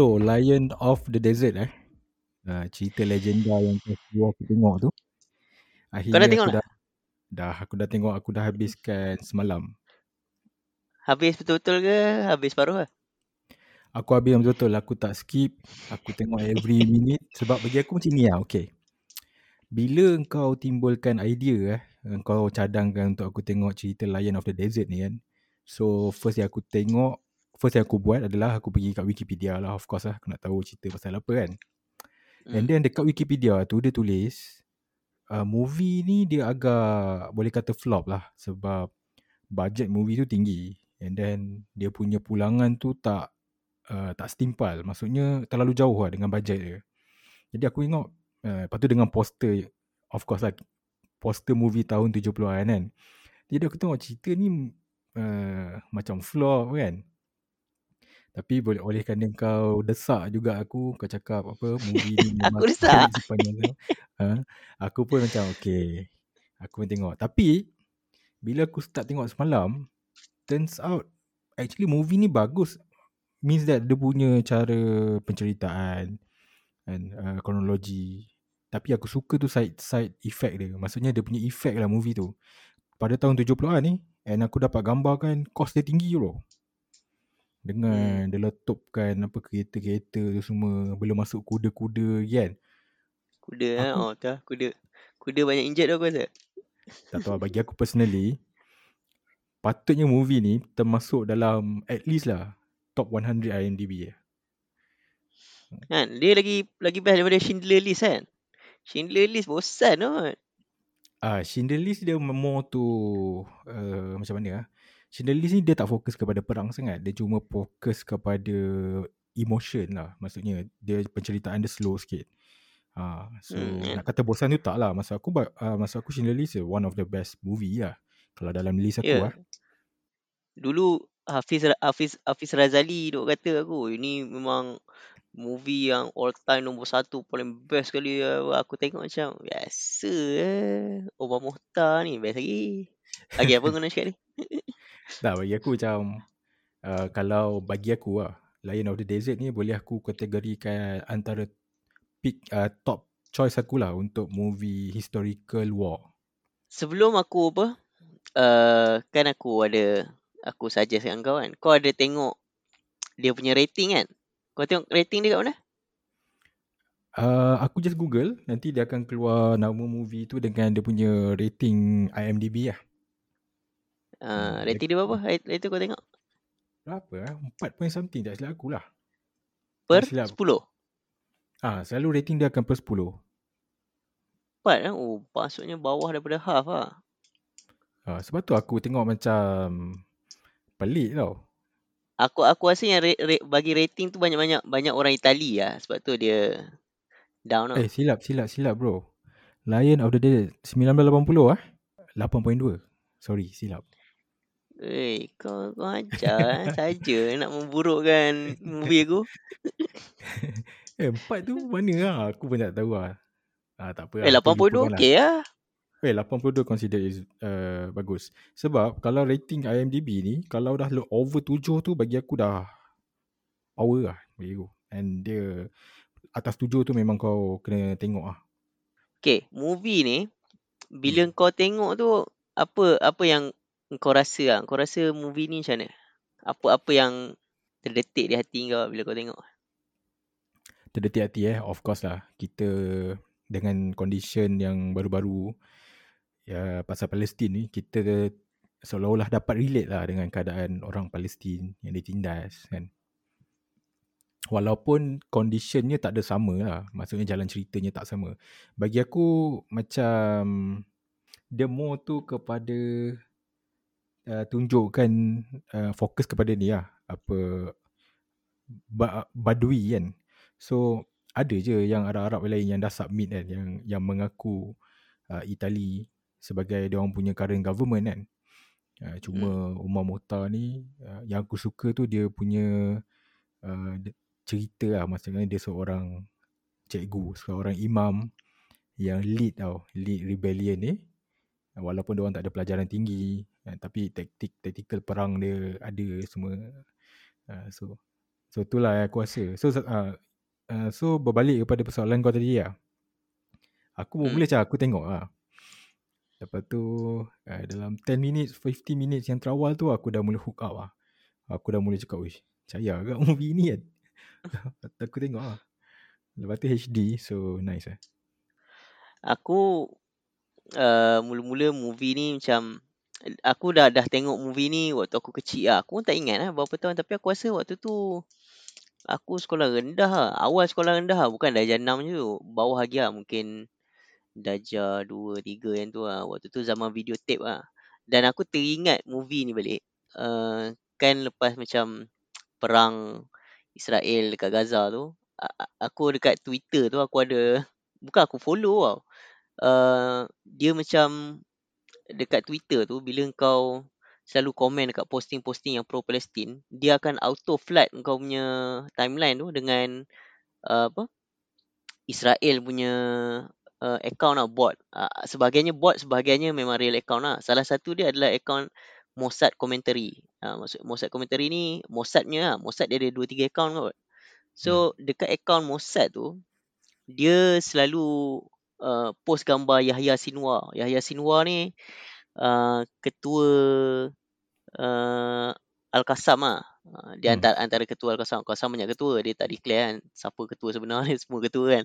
So, Lion of the Desert eh. Uh, cerita legenda yang kau aku tengok tu. Akhirnya Kau dah tengok aku dah, dah aku dah tengok aku dah habiskan semalam. Habis betul-betul ke? Habis paruh lah? Aku habis yang betul-betul aku tak skip. Aku tengok every minute sebab bagi aku macam ni lah. Okay. Bila kau timbulkan idea eh, kau cadangkan untuk aku tengok cerita Lion of the Desert ni kan. So first yang aku tengok, first yang aku buat adalah aku pergi kat Wikipedia lah of course lah. Aku nak tahu cerita pasal apa kan. Hmm. And then dekat Wikipedia tu dia tulis uh, movie ni dia agak boleh kata flop lah sebab budget movie tu tinggi and then dia punya pulangan tu tak uh, tak setimpal maksudnya terlalu jauh lah dengan budget dia jadi aku tengok uh, lepas tu dengan poster of course lah poster movie tahun 70-an kan jadi aku tengok cerita ni uh, macam flop kan tapi boleh oleh kerana kau desak juga aku Kau cakap apa Movie ni Aku desak. ha? Aku pun macam okay. Aku pun tengok. Tapi Bila aku start tengok semalam Turns out Actually movie ni bagus. Means that dia punya cara Penceritaan And uh, kronologi. Tapi aku suka tu side side effect dia. Maksudnya dia punya effect lah movie tu. Pada tahun 70an ni And aku dapat gambarkan Cost dia tinggi bro dengan hmm. dia letupkan apa kereta-kereta tu semua belum masuk kuda-kuda kan? Kuda aku, eh oh tak. Kuda kuda banyak injet tu aku rasa. Tak tahu bagi aku personally patutnya movie ni termasuk dalam at least lah top 100 IMDb ya. kan? Dia lagi lagi best daripada Schindler List kan? Schindler List bosan tu ah Schindler List dia more to uh, macam mana ah Schindler List ni dia tak fokus kepada perang sangat. Dia cuma fokus kepada emotion lah. Maksudnya dia penceritaan dia slow sikit. Ha, so hmm. nak kata bosan tu tak lah. Masa aku, uh, masa aku Schindler List one of the best movie lah. Kalau dalam list aku yeah. lah. Dulu Hafiz, Hafiz, Hafiz Razali duk kata aku. Ini memang movie yang all time nombor satu. Paling best sekali aku tengok macam. Biasa eh. Omar Mohtar ni best lagi. Lagi apa kau nak cakap ni? Tak bagi aku macam uh, Kalau bagi aku lah Lion of the Desert ni boleh aku kategorikan Antara pick, uh, top choice aku lah Untuk movie historical war. Sebelum aku apa uh, Kan aku ada Aku suggest kat kau kan Kau ada tengok Dia punya rating kan? Kau tengok rating dia kat mana? Uh, aku just google Nanti dia akan keluar Nama movie tu Dengan dia punya rating IMDb lah Uh, rating dia berapa? Itu kau tengok. Berapa eh? 4 point something tak silap aku lah. Per silap. 10? Ah, selalu rating dia akan per 10. 4 eh? Oh, maksudnya bawah daripada half lah. Ah, sebab tu aku tengok macam pelik tau. Aku aku rasa yang re, re, bagi rating tu banyak-banyak banyak orang Itali lah. Sebab tu dia down lah. Eh, silap, silap, silap bro. Lion of the Dead 1980 ah. 8.2. Sorry, silap. Eh, kau, kau ajar eh. saja nak memburukkan movie aku. eh, empat tu mana lah? Aku pun tak tahu lah. Ah, tak apa eh, lah. 82 okey lah. Eh, 82 consider is uh, bagus. Sebab kalau rating IMDb ni, kalau dah over 7 tu bagi aku dah power lah. Bagi aku. And dia atas 7 tu memang kau kena tengok lah. Okay, movie ni, bila hmm. kau tengok tu, apa apa yang kau rasa lah? Kau rasa movie ni macam mana? Apa-apa yang terdetik di hati kau bila kau tengok? Terdetik hati eh, of course lah. Kita dengan condition yang baru-baru ya pasal Palestin ni, kita seolah-olah dapat relate lah dengan keadaan orang Palestin yang ditindas kan. Walaupun conditionnya tak ada sama lah. Maksudnya jalan ceritanya tak sama. Bagi aku macam more tu kepada uh, tunjukkan uh, fokus kepada ni lah. Apa ba- badui kan. So ada je yang Arab-Arab lain yang dah submit kan yang yang mengaku uh, Itali sebagai dia orang punya current government kan. Uh, cuma hmm. Umar Mohtar ni uh, yang aku suka tu dia punya uh, cerita lah. Maksudnya dia seorang cikgu seorang imam yang lead tau lead rebellion ni. Walaupun dia orang tak ada pelajaran tinggi uh, tapi taktik tactical perang dia ada semua uh, so So itulah aku rasa. So uh, uh, so berbalik kepada persoalan kau tadi lah. Aku Hmm. boleh cakap aku tengok lah. Lepas tu uh, dalam 10 minutes, 50 minutes yang terawal tu aku dah mula hook up lah. Aku dah mula cakap, wish, percaya agak movie ni kan. Aku tengok lah. Lepas tu HD, so nice lah. Aku uh, mula-mula movie ni macam aku dah dah tengok movie ni waktu aku kecil lah. Aku pun tak ingat lah berapa tahun tapi aku rasa waktu tu aku sekolah rendah lah. Awal sekolah rendah lah. Bukan darjah 6 je tu. Bawah lagi lah. Mungkin darjah 2, 3 yang tu lah. Waktu tu zaman videotape lah. Dan aku teringat movie ni balik. Uh, kan lepas macam perang Israel dekat Gaza tu. Aku dekat Twitter tu aku ada. Bukan aku follow tau. Uh, dia macam dekat Twitter tu bila kau selalu komen dekat posting-posting yang pro Palestin, dia akan auto flood kau punya timeline tu dengan uh, apa? Israel punya uh, account lah bot. Uh, sebahagiannya bot, sebahagiannya memang real account lah. Salah satu dia adalah account Mossad Commentary. Uh, maksud Mossad Commentary ni Mossadnya lah. Mossad dia ada 2 3 account kot. So dekat account Mossad tu dia selalu uh, post gambar Yahya Sinwar. Yahya Sinwar ni uh, ketua uh, Al-Qassam lah. Uh, dia Hmm. antara, antara ketua Al-Qassam. Al-Qassam banyak ketua. Dia tak declare kan siapa ketua sebenarnya. Semua ketua kan.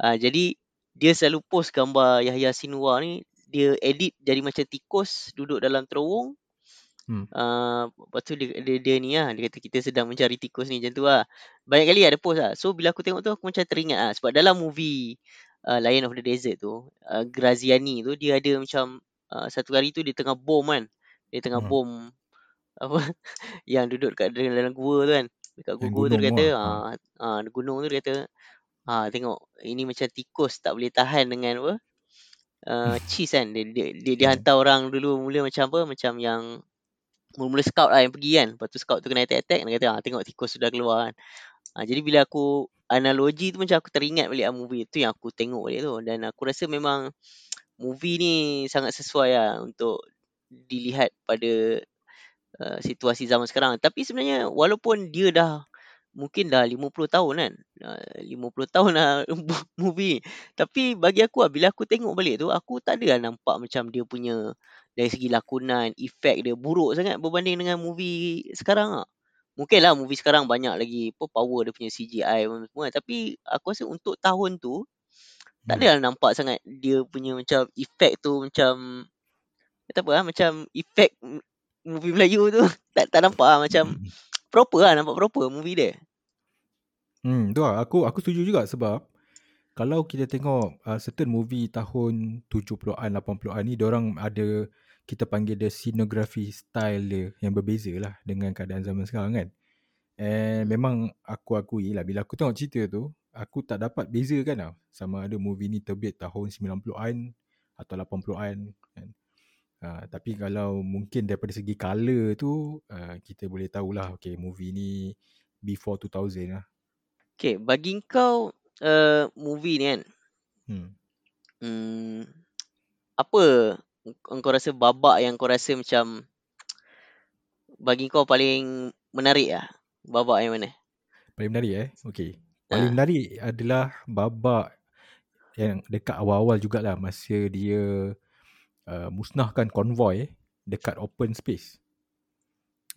Uh, jadi dia selalu post gambar Yahya Sinwar ni. Dia edit jadi macam tikus duduk dalam terowong. Hmm. Uh, lepas tu dia, dia, dia ni lah. Dia kata kita sedang mencari tikus ni macam tu lah. Banyak kali ada post lah. So bila aku tengok tu aku macam teringat lah. Sebab dalam movie uh, Lion of the Desert tu. Uh, Graziani tu dia ada macam. Uh, satu hari tu dia tengah bom kan. Dia tengah Hmm. bom. Apa. yang duduk kat dalam, dalam gua tu kan. Dekat Yang gua tu dia kata. Ah, uh, gunung tu dia kata. Ha, tengok ini macam tikus tak boleh tahan dengan apa uh, cheese kan dia dia, dia, dia Hmm. hantar orang dulu mula macam apa macam yang mula-mula scout lah yang pergi kan. Lepas tu scout tu kena attack-attack dia kata ha, tengok tikus sudah keluar kan. Ha, jadi bila aku analogi tu macam aku teringat balik lah movie tu yang aku tengok balik tu. Dan aku rasa memang movie ni sangat sesuai lah untuk dilihat pada uh, situasi zaman sekarang. Tapi sebenarnya walaupun dia dah mungkin dah 50 tahun kan. Uh, 50 tahun lah movie. Tapi bagi aku lah, bila aku tengok balik tu, aku tak ada lah nampak macam dia punya dari segi lakonan, efek dia buruk sangat berbanding dengan movie sekarang lah. Mungkin lah movie sekarang banyak lagi apa, power dia punya CGI pun semua. Tapi aku rasa untuk tahun tu, tak Hmm. ada lah nampak sangat dia punya macam efek tu macam kata apa lah, macam efek movie Melayu tu tak tak nampak lah macam proper lah nampak proper movie dia. Hmm, tu lah. Aku aku setuju juga sebab kalau kita tengok uh, certain movie tahun 70-an, 80-an ni, orang ada kita panggil dia scenografi style dia yang berbeza lah dengan keadaan zaman sekarang kan. And memang aku akui lah bila aku tengok cerita tu, aku tak dapat bezakan lah sama ada movie ni terbit tahun 90-an atau 80-an kan. Uh, tapi kalau mungkin daripada segi color tu uh, kita boleh tahulah okay movie ni before 2000 lah. Okay, bagi kau uh, movie ni kan, Hmm. hmm, apa kau rasa babak yang kau rasa macam bagi kau paling menarik lah? Babak yang mana? Paling menarik eh. Okay. Paling Ha. menarik adalah babak yang dekat awal-awal jugalah masa dia uh, musnahkan konvoi dekat open space.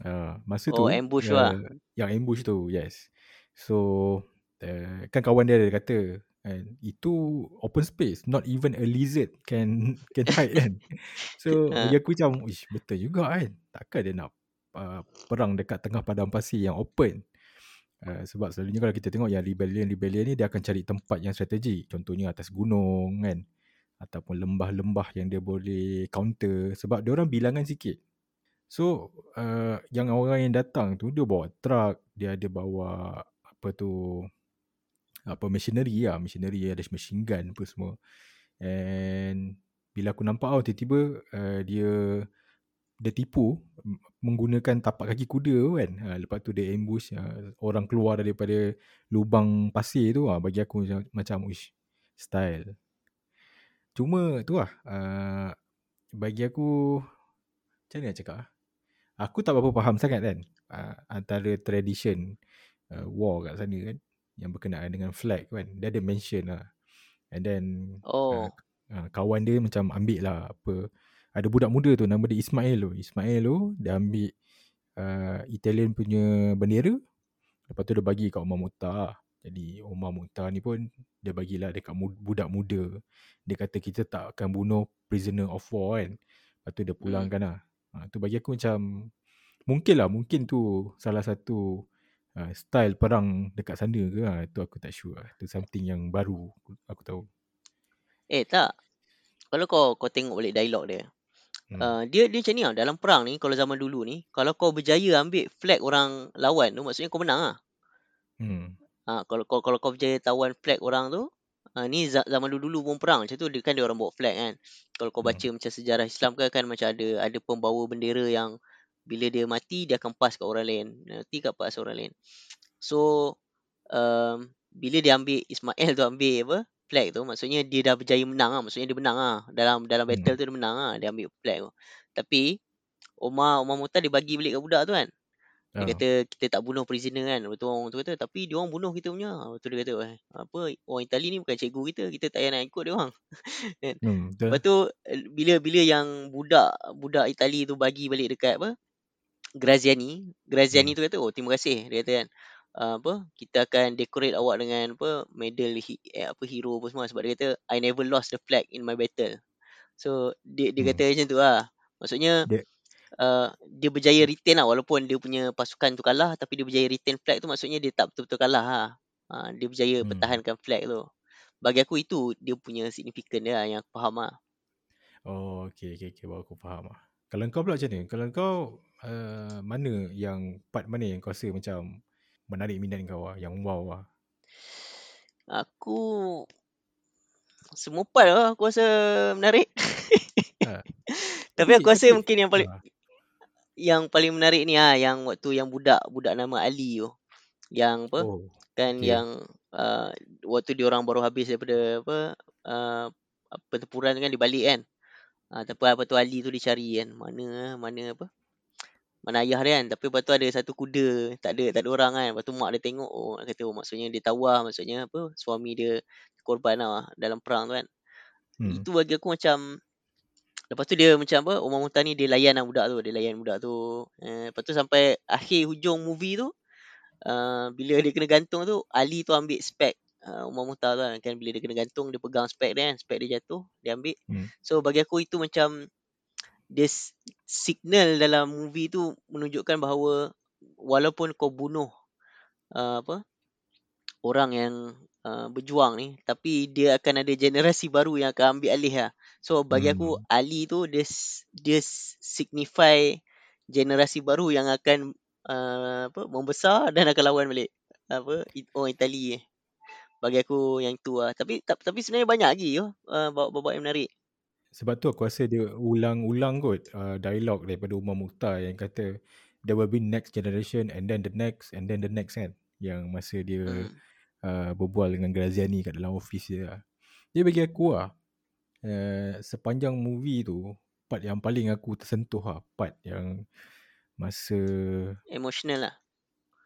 Uh, masa tu Oh, ambush tu lah. yang ambush tu, yes. So uh, kan kawan dia ada kata kan itu open space not even a lizard can can hide kan. So Ha. bagi aku macam ish betul juga kan. Takkan dia nak uh, perang dekat tengah padang pasir yang open. Uh, sebab selalunya kalau kita tengok yang rebellion-rebellion ni dia akan cari tempat yang strategik. Contohnya atas gunung kan. Ataupun lembah-lembah yang dia boleh counter. Sebab dia orang bilangan sikit. So uh, yang orang yang datang tu dia bawa truck. Dia ada bawa apa tu apa machinery lah. Machinery ada machine gun apa semua. And bila aku nampak tau tiba-tiba uh, dia dia tipu menggunakan tapak kaki kuda tu kan. Ha, lepas tu dia ambush uh, orang keluar daripada lubang pasir tu ha, bagi aku macam, macam uish, style. Cuma tu lah uh, bagi aku macam mana nak cakap? Aku tak berapa faham sangat kan uh, antara tradition uh, war kat sana kan yang berkenaan dengan flag kan dia ada mention lah. And then uh, Oh. uh, kawan dia macam ambil lah apa ada budak muda tu nama dia Ismail tu. Ismail tu dia ambil uh, Italian punya bendera. Lepas tu dia bagi kat Omar Muta jadi Omar Muta ni pun dia bagilah dekat budak muda. Dia kata kita tak akan bunuh prisoner of war kan. Lepas tu dia Hmm. pulangkan lah. Ha, tu bagi aku macam mungkin lah mungkin tu salah satu uh, style perang dekat sana ke ha, tu aku tak sure lah. tu something yang baru aku, aku tahu Eh tak. Kalau kau kau tengok balik dialog dia. hmm. Uh, dia dia macam ni tau. Dalam perang ni kalau zaman dulu ni, kalau kau berjaya ambil flag orang lawan tu maksudnya kau menang lah. Hmm. Ha, kalau kau kalau kau berjaya tawan flag orang tu, ha, ni za- zaman dulu-dulu pun perang macam tu dia kan dia orang bawa flag kan. Kalau kau Hmm. baca macam sejarah Islam kan kan macam ada ada pembawa bendera yang bila dia mati dia akan pas kat orang lain. Mati kat pas orang lain. So um, bila dia ambil Ismail tu ambil apa flag tu maksudnya dia dah berjaya menang lah. Maksudnya dia menang lah. Dalam dalam Hmm. battle tu dia menang lah. Dia ambil flag tu. Tapi Omar Omar Muta dia bagi balik kat budak tu kan. Dia Ah. kata kita tak bunuh prisoner kan. Lepas tu orang tu kata tapi dia orang bunuh kita punya. Lepas tu dia kata "Weh, apa orang Itali ni bukan cikgu kita. Kita tak payah nak ikut dia orang. kan. Hmm, betul. Lepas tu eh, bila bila yang budak budak Itali tu bagi balik dekat apa Graziani, Graziani Hmm. tu kata oh terima kasih dia kata kan. Uh, apa kita akan decorate awak dengan apa medal hi, eh, apa hero apa semua sebab dia kata I never lost the flag in my battle. So dia dia Hmm. kata macam tu lah. Maksudnya Dia uh, dia berjaya retain lah walaupun dia punya pasukan tu kalah tapi dia berjaya retain flag tu maksudnya dia tak betul-betul kalah lah. Uh, dia berjaya Hmm. pertahankan flag tu. Bagi aku itu dia punya signifikan dia lah yang aku faham lah. Oh, okey okey okey baru aku faham lah. Kalau kau pula macam ni? Kalau kau uh, mana yang part mana yang kau rasa macam menarik minat kau lah, yang wow lah. Aku semua part lah aku rasa menarik. Ha. tapi aku rasa mungkin yang paling ha. yang paling menarik ni ah yang waktu yang budak budak nama Ali tu. Yang apa? Oh, Kan okey. yang uh, waktu dia orang baru habis daripada apa uh, pertempuran kan dia balik kan. Ah uh, tapi apa tu Ali tu dicari kan. Mana mana apa? Mana ayah dia kan. Tapi lepas tu ada satu kuda, tak ada tak ada orang kan. Lepas tu mak dia tengok oh dia kata oh maksudnya dia lah maksudnya apa suami dia korban lah dalam perang tu kan. Hmm. Itu bagi aku macam Lepas tu dia macam apa Umar Muhtar ni dia layan lah budak tu Dia layan budak tu eh, Lepas tu sampai akhir hujung movie tu uh, Bila dia kena gantung tu Ali tu ambil spek uh, Umar Muhtar tu kan. kan Bila dia kena gantung Dia pegang spek dia kan Spek dia jatuh Dia ambil Hmm. So bagi aku itu macam Dia signal dalam movie tu Menunjukkan bahawa Walaupun kau bunuh uh, Apa Orang yang uh, berjuang ni Tapi dia akan ada generasi baru Yang akan ambil alih lah So bagi aku Hmm. Ali tu dia dia signify generasi baru yang akan uh, apa membesar dan akan lawan balik apa orang Itali eh. Bagi aku yang tu lah. Tapi ta- tapi sebenarnya banyak lagi yo uh, bawa-bawa yang menarik. Sebab tu aku rasa dia ulang-ulang kot uh, dialog daripada Umar Mukhtar yang kata there will be next generation and then the next and then the next kan. Yang masa dia Hmm. uh, berbual dengan Graziani kat dalam office dia. Dia bagi aku lah uh, sepanjang movie tu part yang paling aku tersentuh lah. Part yang masa Emotional lah.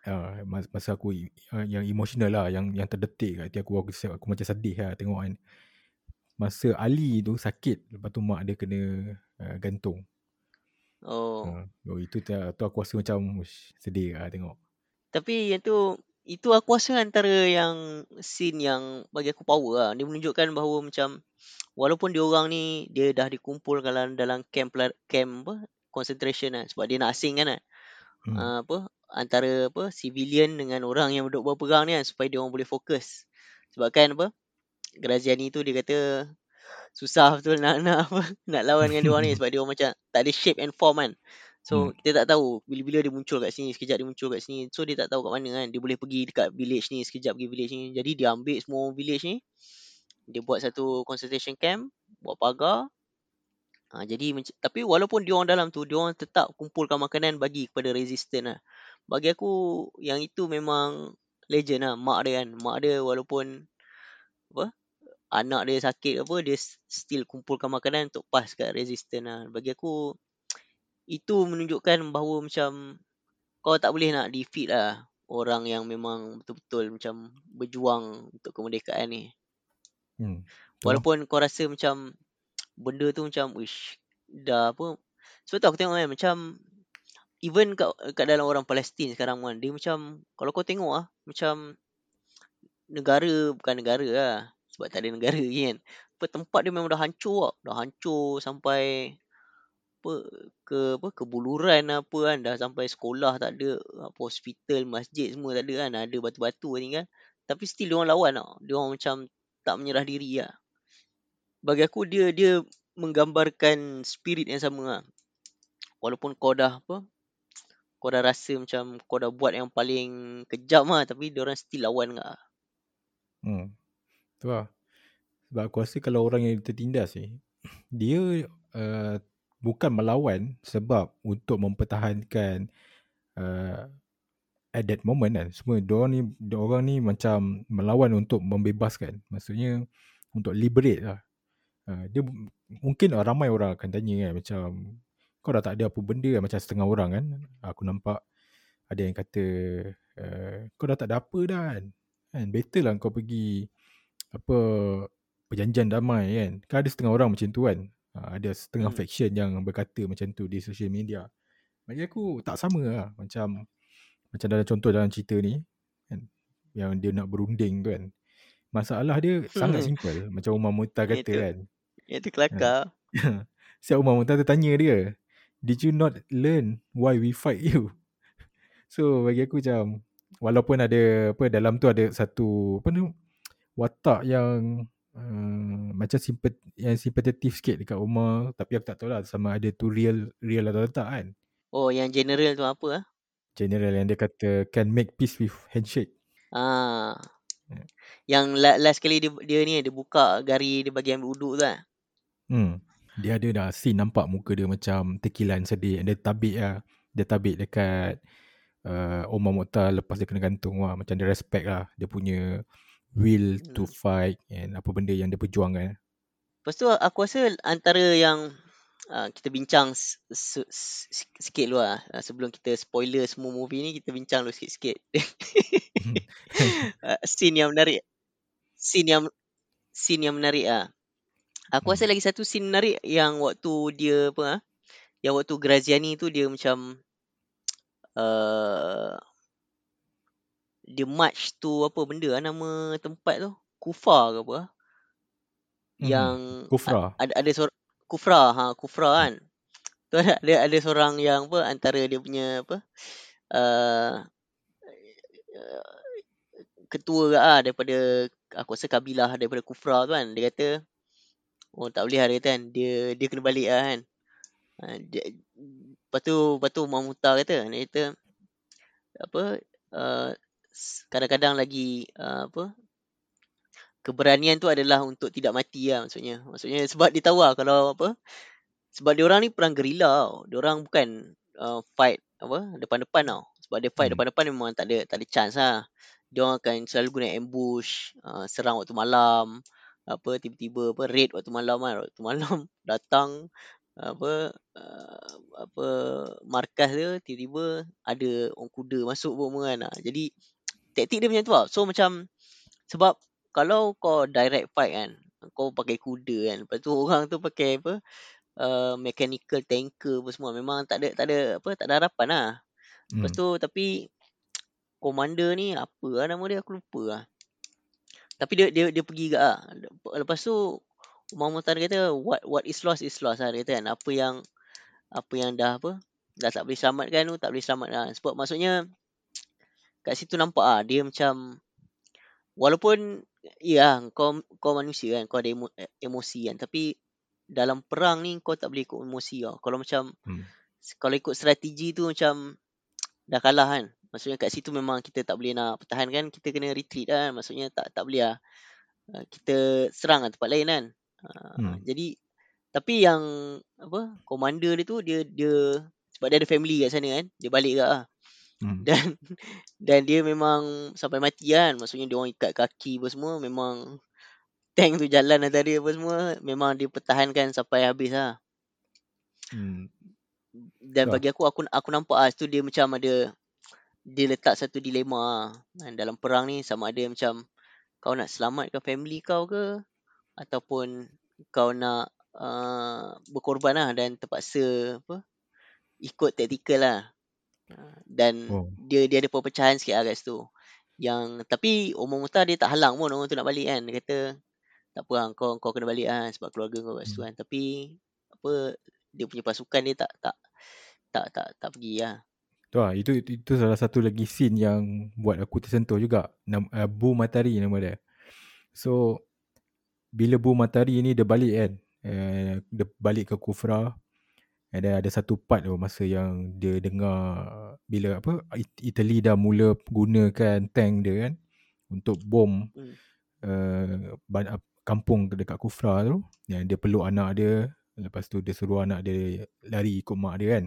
uh, mas- masa aku uh, yang emotional lah yang yang terdetik kat hati aku aku, aku, aku macam sedih lah tengok kan. Masa Ali tu sakit lepas tu mak dia kena uh, gantung. Oh. Oh itu tu, tu aku rasa macam ush, sedih lah tengok. Tapi yang tu itu aku rasa antara yang scene yang bagi aku power lah. Dia menunjukkan bahawa macam walaupun dia orang ni dia dah dikumpulkan dalam dalam camp pela- camp apa concentration lah sebab dia nak asing kan. Hmm. Uh, apa antara apa civilian dengan orang yang duduk berperang ni kan supaya dia orang boleh fokus. Sebab kan apa Graziani tu dia kata susah betul nak nak apa nak lawan dengan dia orang ni sebab dia orang macam tak ada shape and form kan. So Hmm. kita tak tahu bila-bila dia muncul kat sini sekejap dia muncul kat sini. So dia tak tahu kat mana kan. Dia boleh pergi dekat village ni sekejap pergi village ni. Jadi dia ambil semua village ni. Dia buat satu concentration camp, buat pagar. Ha, jadi tapi walaupun dia orang dalam tu, dia orang tetap kumpulkan makanan bagi kepada resistant lah. Bagi aku yang itu memang legend lah mak dia kan. Mak dia walaupun apa anak dia sakit ke apa dia still kumpulkan makanan untuk pas kat resistant lah. Bagi aku itu menunjukkan bahawa macam kau tak boleh nak defeat lah orang yang memang betul-betul macam berjuang untuk kemerdekaan ni. Hmm. Walaupun kau rasa macam benda tu macam wish dah apa sebab tu aku tengok kan macam even kat, kat dalam orang Palestin sekarang kan dia macam kalau kau tengok ah macam negara bukan negara lah sebab tak ada negara lagi kan apa tempat dia memang dah hancur lah. dah hancur sampai apa ke apa kebuluran apa kan dah sampai sekolah tak ada apa hospital masjid semua tak ada kan ada batu-batu tinggal tapi still dia orang lawan tau dia orang macam tak menyerah diri lah bagi aku dia dia menggambarkan spirit yang sama lah. Walaupun kau dah apa kau dah rasa macam kau dah buat yang paling kejam lah tapi dia orang still lawan lah. Hmm. Tu lah. Sebab aku rasa kalau orang yang tertindas ni dia uh, bukan melawan sebab untuk mempertahankan uh, at that moment kan. Semua orang ni orang ni macam melawan untuk membebaskan. Maksudnya untuk liberate lah. Uh, dia mungkin ramai orang akan tanya kan macam kau dah tak ada apa benda kan macam setengah orang kan aku nampak ada yang kata uh, kau dah tak ada apa dah kan kan better lah kau pergi apa perjanjian damai kan kan ada setengah orang macam tu kan uh, ada setengah hmm. faction yang berkata macam tu di social media bagi aku tak sama lah macam macam dalam contoh dalam cerita ni kan yang dia nak berunding tu kan masalah dia hmm. sangat simple macam Umar Muta kata kan yang tu kelakar. Siap Umar Muntah tanya dia. Did you not learn why we fight you? So bagi aku macam walaupun ada apa dalam tu ada satu apa ni watak yang uh, macam simpat yang simpatetif sikit dekat Umar tapi aku tak tahu lah sama ada tu real real atau tak kan. Oh yang general tu apa ah? General yang dia kata can make peace with handshake. Ah. Yeah. Yang last kali dia, dia ni dia buka gari dia bagian duduk tu kan. Hmm. Dia ada dah scene nampak muka dia macam tekilan sedih. Dia tabik lah. Dia tabik dekat uh, Omar Mokhtar lepas dia kena gantung lah. Macam dia respect lah. Dia punya will hmm. to fight and apa benda yang dia perjuangkan. Lepas tu aku rasa antara yang uh, kita bincang sikit dulu lah. Uh, sebelum kita spoiler semua movie ni, kita bincang dulu sikit-sikit. uh, scene yang menarik. Scene yang scene yang menarik ah. Aku rasa hmm. lagi satu scene menarik yang waktu dia apa ah? Yang waktu Graziani tu dia macam uh, dia march tu apa benda lah nama tempat tu? Kufa ke apa? Ah? Hmm. Yang Kufra. Ada ada seorang Kufra ha Kufra kan. Tu ada ada, ada seorang yang apa antara dia punya apa? Uh, ketua ke ah daripada aku rasa kabilah daripada Kufra tu kan dia kata Oh tak boleh lah dia kata kan. Dia, dia kena balik lah kan. Ha, dia, lepas tu, lepas tu Mutar kata. Dia kata. Apa. Uh, kadang-kadang lagi. Uh, apa. Keberanian tu adalah untuk tidak mati lah maksudnya. Maksudnya sebab dia tahu lah kalau apa. Sebab dia orang ni perang gerila tau. Dia orang bukan uh, fight apa depan-depan tau. Sebab dia fight hmm. depan-depan memang tak ada tak ada chance lah. Dia orang akan selalu guna ambush, uh, serang waktu malam apa tiba-tiba apa raid waktu malam kan waktu malam datang apa uh, apa markas dia tiba-tiba ada orang kuda masuk pun kan ah, jadi taktik dia macam tu lah so macam sebab kalau kau direct fight kan kau pakai kuda kan lepas tu orang tu pakai apa uh, mechanical tanker apa semua memang tak ada tak ada apa tak ada harapan lah lepas hmm. tu tapi commander ni apa lah nama dia aku lupa lah tapi dia dia dia pergi gak ah. Lepas tu Muhammad Muhtar kata what what is lost is lost lah dia kata kan. Apa yang apa yang dah apa dah tak boleh selamatkan tu tak boleh selamatkan. Sebab maksudnya kat situ nampak ah dia macam walaupun ya kau kau manusia kan kau ada emo, emosi kan tapi dalam perang ni kau tak boleh ikut emosi tau. Kalau macam hmm. kalau ikut strategi tu macam dah kalah kan. Maksudnya kat situ memang kita tak boleh nak pertahankan, kita kena retreat kan. Maksudnya tak tak boleh lah. Kita serang lah tempat lain kan. Uh, hmm. Jadi tapi yang apa komander dia tu dia dia sebab dia ada family kat sana kan. Dia balik ke lah. Hmm. Dan dan dia memang sampai mati kan. Maksudnya dia orang ikat kaki apa semua memang tank tu jalan atas dia apa semua memang dia pertahankan sampai habis lah. Hmm. Dan bagi aku aku aku nampak ah tu dia macam ada dia letak satu dilema lah. Dalam perang ni sama ada macam kau nak selamatkan family kau ke ataupun kau nak uh, berkorban lah dan terpaksa apa ikut taktikal lah. Uh, dan Oh. dia dia ada perpecahan sikit lah kat situ. Yang tapi Umar Muhtar dia tak halang pun orang tu nak balik kan. Dia kata tak apa lah, kau kau kena balik lah sebab keluarga kau kat situ Hmm. kan. Tapi apa dia punya pasukan dia tak tak tak tak tak pergi lah. Tu lah, itu, itu, itu salah satu lagi scene yang buat aku tersentuh juga. Nam, uh, Bu Matahari nama dia. So, bila Bu Matahari ni dia balik kan. Uh, dia balik ke Kufra. And then ada satu part tu masa yang dia dengar bila apa It- Italy dah mula gunakan tank dia kan untuk bom Hmm. uh, kampung dekat Kufra tu yang dia peluk anak dia lepas tu dia suruh anak dia lari ikut mak dia kan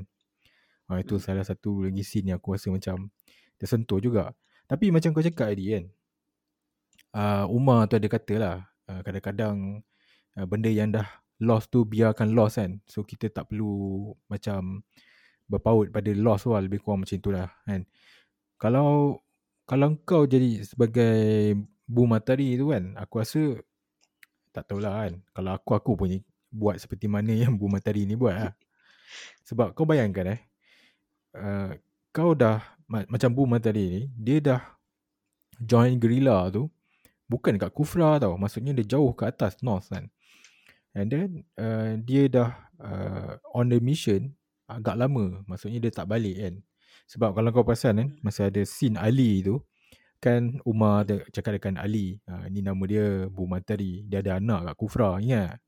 ha, itu Hmm. salah satu lagi scene yang aku rasa macam tersentuh juga tapi macam kau cakap tadi kan uh, Umar tu ada kata lah uh, kadang-kadang uh, benda yang dah lost tu biarkan lost kan. So kita tak perlu macam berpaut pada loss tu lah lebih kurang macam tu lah kan. Kalau kalau kau jadi sebagai Bu Matahari tu kan aku rasa tak tahulah kan. Kalau aku aku punya buat seperti mana yang Bu Matahari ni buat lah. Sebab kau bayangkan eh uh, kau dah ma- macam Bu Matahari ni dia dah join guerrilla tu bukan kat Kufra tau. Maksudnya dia jauh ke atas north kan and then uh, dia dah uh, on the mission agak lama. Maksudnya dia tak balik kan. Sebab kalau kau perasan kan masa ada scene Ali tu kan Umar ada cakap dengan Ali uh, ni nama dia Bu Matahari dia ada anak kat Kufra ingat?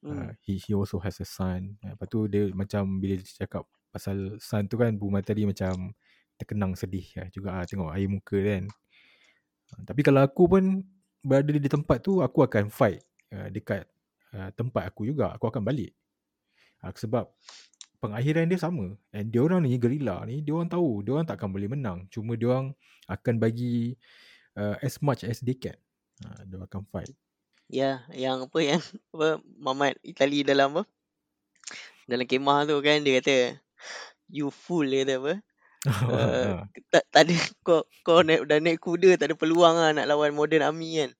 Hmm. uh, he, he also has a son. Uh, lepas tu dia macam bila dia cakap pasal son tu kan Bu Matahari macam terkenang sedih uh, juga uh, tengok air muka kan. Uh, tapi kalau aku pun berada di tempat tu aku akan fight uh, dekat uh, tempat aku juga aku akan balik uh, sebab pengakhiran dia sama and dia orang ni gerila ni dia orang tahu dia orang takkan boleh menang cuma dia orang akan bagi uh, as much as they can uh, dia akan fight Ya, yang apa yang apa Mamat Itali dalam apa? Dalam kemah tu kan dia kata you fool dia kata apa? Uh, Ah, tak, tak ada kau kau naik dah naik kuda tak ada peluang lah nak lawan modern army kan.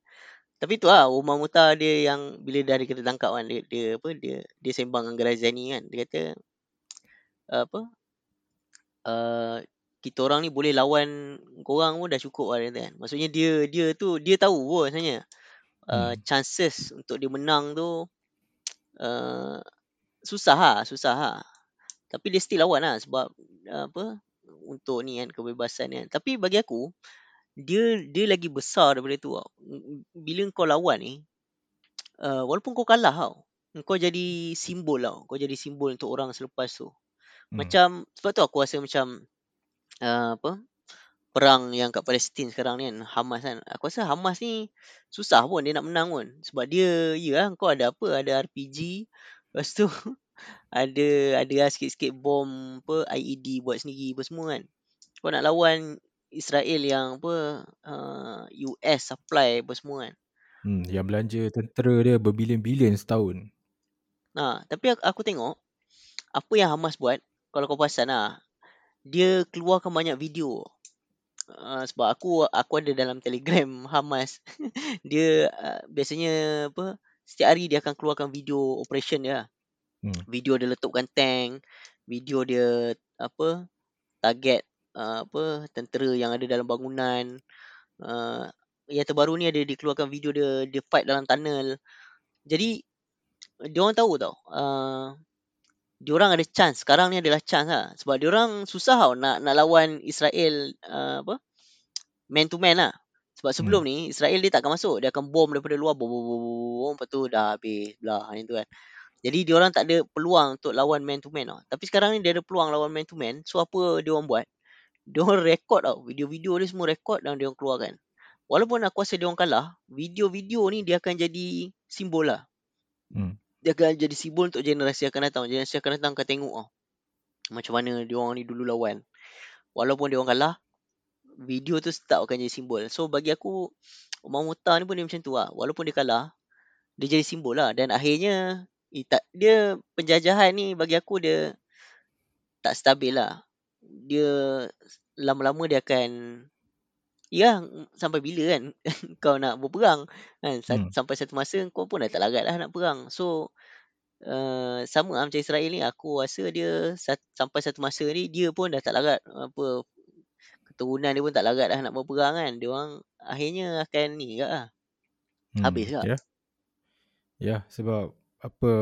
Tapi tu lah Umar Muta dia yang bila dah dia kena tangkap kan dia, dia apa dia dia sembang dengan Grazani kan. Dia kata uh, apa uh, kita orang ni boleh lawan korang pun dah cukup lah dia kata kan. Maksudnya dia dia tu dia tahu pun sebenarnya uh, hmm. chances untuk dia menang tu uh, susah lah, susah lah. Tapi dia still lawan lah sebab uh, apa untuk ni kan kebebasan ni kan. Tapi bagi aku dia dia lagi besar daripada tu tau. Bila kau lawan ni uh, walaupun kau kalah tau. Kau jadi simbol tau. Kau jadi simbol untuk orang selepas tu. Hmm. Macam sebab tu aku rasa macam uh, apa perang yang kat Palestin sekarang ni kan Hamas kan. Aku rasa Hamas ni susah pun dia nak menang pun. Sebab dia ya lah kau ada apa ada RPG lepas tu ada ada lah sikit-sikit bom apa IED buat sendiri apa semua kan. Kau nak lawan Israel yang apa uh, US supply apa semua kan. Hmm, yang belanja tentera dia berbilion-bilion setahun. Ha, tapi aku, aku tengok apa yang Hamas buat kalau kau perasan lah dia keluarkan banyak video. Uh, sebab aku aku ada dalam Telegram Hamas. dia uh, biasanya apa setiap hari dia akan keluarkan video operation dia. lah. Hmm. Video dia letupkan tank, video dia apa target uh, apa tentera yang ada dalam bangunan. Uh, yang terbaru ni ada dikeluarkan video dia dia fight dalam tunnel. Jadi dia orang tahu tau. Uh, dia orang ada chance. Sekarang ni adalah chance lah. Sebab dia orang susah tau nak nak lawan Israel uh, apa man to man lah. Sebab sebelum Hmm. ni Israel dia takkan masuk. Dia akan bom daripada luar bom bom bom bom, bom lepas tu dah habis belah macam tu kan. Jadi dia orang tak ada peluang untuk lawan man to man tau. Tapi sekarang ni dia ada peluang lawan man to man. So apa dia orang buat? Dia orang rekod tau. Video-video dia semua rekod dan dia orang keluarkan. Walaupun aku rasa dia orang kalah, video-video ni dia akan jadi simbol lah. Hmm. Dia akan jadi simbol untuk generasi akan datang. Generasi akan datang akan tengok tau. Macam mana dia orang ni dulu lawan. Walaupun dia orang kalah, video tu tetap akan jadi simbol. So bagi aku, Umar Muta ni pun dia macam tu lah. Walaupun dia kalah, dia jadi simbol lah. Dan akhirnya, eh, tak, dia penjajahan ni bagi aku dia tak stabil lah. Dia lama-lama dia akan ya sampai bila kan? Kau nak berperang kan? Hmm. sampai satu masa kau pun dah tak larat dah nak perang. So uh, sama lah macam Israel ni. Aku rasa dia sa- sampai satu masa ni dia pun dah tak larat. Apa keturunan dia pun tak larat dah nak berperang kan? Dia orang akhirnya akan ni juga lah. Hmm. habis juga. Ya. Ya, sebab apa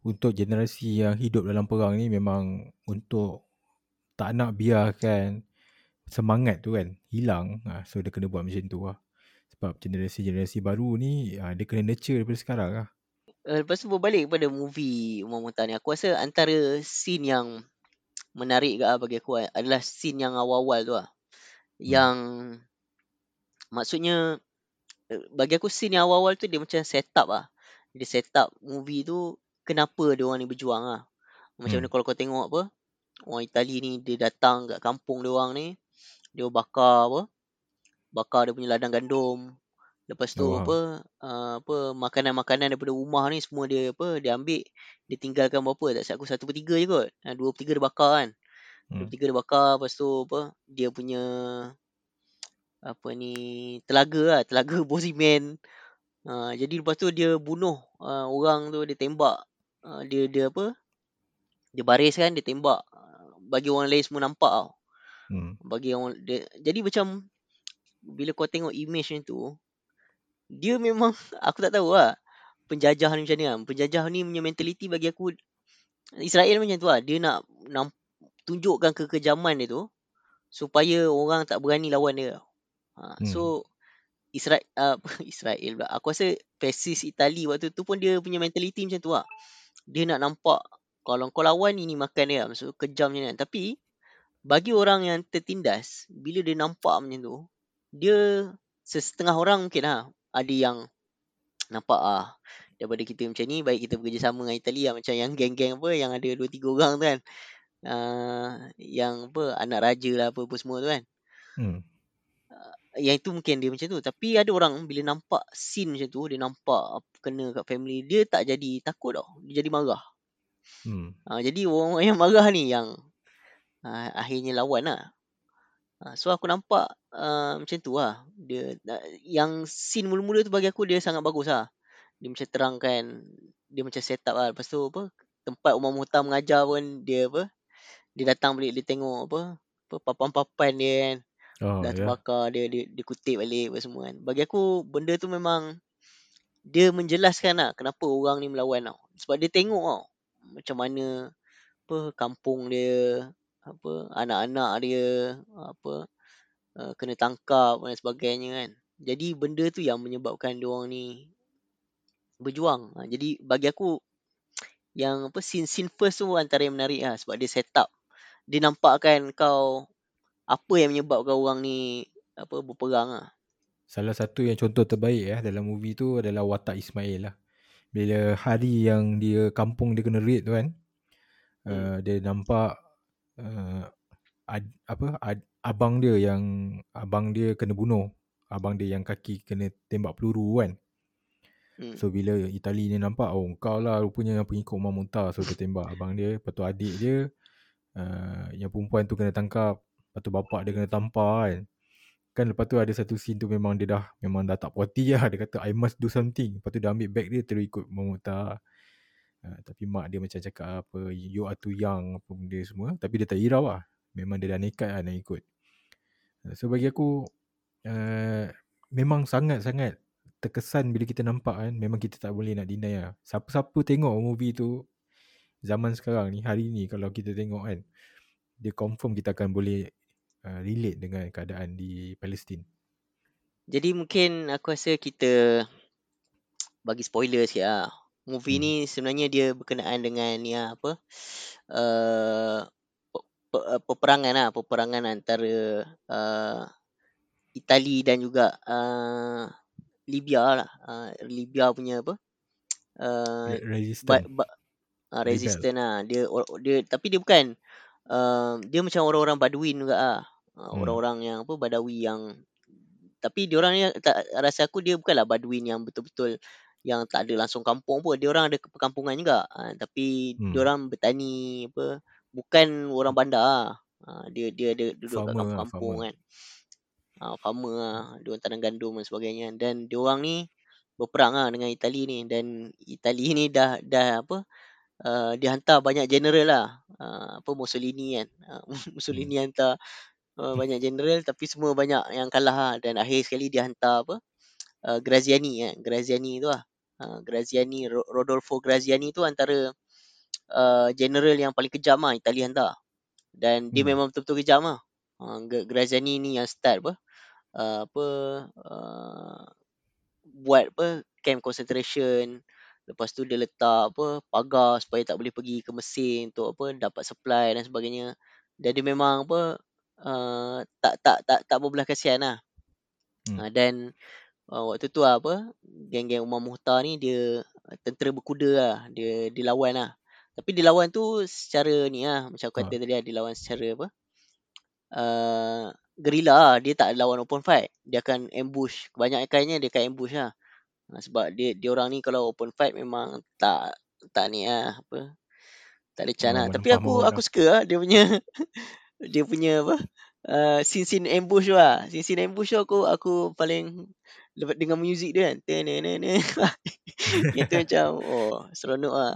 untuk generasi yang hidup dalam perang ni memang untuk tak nak biarkan semangat tu kan hilang. Ha, so dia kena buat macam tu lah. Sebab generasi-generasi baru ni ha, dia kena nurture daripada sekarang lah. Uh, lepas tu berbalik kepada movie Umar Muhtar ni Aku rasa antara scene yang menarik ke lah bagi aku eh, adalah scene yang awal-awal tu lah. Yang maksudnya eh, bagi aku scene yang awal-awal tu dia macam set up lah. Dia set up movie tu kenapa dia orang ni berjuang lah. Macam Hmm. mana kalau kau tengok apa, orang Itali ni dia datang kat kampung dia orang ni, dia bakar apa, bakar dia punya ladang gandum. Lepas tu Oh, apa uh, apa makanan-makanan daripada rumah ni semua dia apa dia ambil dia tinggalkan berapa tak silap aku satu per tiga je kot. Ha, dua per tiga dia bakar kan. Hmm. per tiga dia bakar lepas tu apa dia punya apa ni telaga lah telaga bosimen. Uh, jadi lepas tu dia bunuh uh, orang tu dia tembak uh, dia dia apa dia baris kan dia tembak bagi orang lain semua nampak tau. Hmm. Bagi orang dia, jadi macam bila kau tengok image ni tu dia memang aku tak tahu lah penjajah ni macam ni lah. Penjajah ni punya mentality bagi aku Israel macam tu lah. Dia nak, nak tunjukkan kekejaman dia tu supaya orang tak berani lawan dia. Ha, Hmm. so Israel uh, Israel pula. Aku rasa fasis Itali waktu tu pun dia punya mentality macam tu lah. Dia nak nampak kalau kau lawan ini makan dia. Maksud kejam ni kan. Tapi bagi orang yang tertindas bila dia nampak macam tu dia setengah orang mungkin lah ada yang nampak ah daripada kita macam ni baik kita bekerjasama dengan Itali lah macam yang geng-geng apa yang ada 2 3 orang tu kan. Uh, yang apa anak raja lah apa, apa semua tu kan. Hmm. Yang itu mungkin dia macam tu tapi ada orang bila nampak scene macam tu dia nampak kena kat family dia tak jadi takut tau. Dia jadi marah. Hmm. Uh, jadi orang yang marah ni yang uh, akhirnya lawan lah. Uh, so aku nampak uh, macam tu lah. Dia, uh, yang scene mula-mula tu bagi aku dia sangat bagus lah. Dia macam terangkan, dia macam set up lah. Lepas tu apa, tempat Umar Muhtar mengajar pun dia apa, dia datang balik dia tengok apa, apa papan-papan dia kan. Oh, dah ya. terbakar, dia, dia, dia kutip balik apa semua kan. Bagi aku benda tu memang dia menjelaskan lah kenapa orang ni melawan tau. Sebab dia tengok tau macam mana apa kampung dia, apa anak-anak dia apa uh, kena tangkap dan sebagainya kan. Jadi benda tu yang menyebabkan dia orang ni berjuang. Ha, jadi bagi aku yang apa scene-scene first tu antara yang menarik lah sebab dia set up. Dia nampakkan kau apa yang menyebabkan orang ni apa berperang lah. Salah satu yang contoh terbaik eh dalam movie tu adalah watak Ismail lah. Bila hari yang dia kampung dia kena raid tu kan. Hmm. Uh, dia nampak uh, ad, apa ad, abang dia yang abang dia kena bunuh. Abang dia yang kaki kena tembak peluru kan. Hmm. So bila Itali ni nampak oh kau lah rupanya yang pengikut Umar Muntah so dia tembak abang dia. Lepas tu adik dia uh, yang perempuan tu kena tangkap. Lepas tu bapak dia kena tampar kan. Kan lepas tu ada satu scene tu memang dia dah memang dah tak puas hati lah. Dia kata I must do something. Lepas tu dia ambil bag dia terus ikut Umar Muntah. Uh, tapi mak dia macam cakap apa you are too young apa benda semua. Tapi dia tak hirau lah. Memang dia dah nekat lah nak ikut. Uh, so bagi aku uh, memang sangat-sangat terkesan bila kita nampak kan memang kita tak boleh nak deny lah. Siapa-siapa tengok movie tu zaman sekarang ni hari ni kalau kita tengok kan dia confirm kita akan boleh uh, relate dengan keadaan di Palestin. Jadi mungkin aku rasa kita bagi spoiler sikit lah. Movie Hmm. ni sebenarnya dia berkenaan dengan ni lah, apa uh, pe- uh, peperangan lah, peperangan antara uh, Itali dan juga uh, Libya lah. Uh, Libya punya apa? Uh, Re- ba, resistant. ba, uh, Rebel. resistant lah. Dia, dia tapi dia bukan uh, dia macam orang-orang Baduin juga lah. Uh, Hmm. orang-orang yang apa Badawi yang tapi dia orang ni tak rasa aku dia bukanlah Baduin yang betul-betul yang tak ada langsung kampung pun. Dia orang ada ke- perkampungan juga. Ha, tapi Hmm. dia orang bertani apa bukan orang bandar lah. Uh, dia dia dia duduk kat Farmer lah, kampung-kampung farmer. kan. Uh, farmer lah, dia orang tanam gandum dan sebagainya. Dan dia orang ni berperang lah dengan Itali ni dan Itali ni dah dah apa uh, dia hantar banyak general lah. Uh, apa Mussolini kan. Uh, Mussolini hantar uh, banyak general tapi semua banyak yang kalah lah. dan akhir sekali dia hantar apa uh, Graziani kan. Graziani tu lah. Uh, Graziani Ro- Rodolfo Graziani tu antara uh, general yang paling kejam lah Itali hantar. Dan dia Hmm. memang betul-betul kejam lah. Uh, Gra- Graziani ni yang start apa uh, apa uh, buat apa camp concentration lepas tu dia letak apa pagar supaya tak boleh pergi ke Mesir untuk apa dapat supply dan sebagainya dan dia memang apa uh, tak tak tak tak berbelas kasihan lah. Hmm. uh, dan uh, waktu tu lah apa geng-geng Umar Muhtar ni dia uh, tentera berkuda lah. Dia dilawan lah. Tapi dilawan tu secara ni lah. Macam aku Ha. kata tadi lah dilawan secara apa uh, gerila lah. dia tak lawan open fight. Dia akan ambush. Kebanyakannya dia akan ambush lah. Ha, sebab dia dia orang ni kalau open fight memang tak tak ni lah. Apa tak lecan lah. Memang Tapi aku aku suka lah dia punya dia punya apa uh, scene-scene ambush tu lah. Scene-scene ambush tu aku aku paling lepas dengan muzik dia kan. Tenenene. Itu macam oh seronok lah.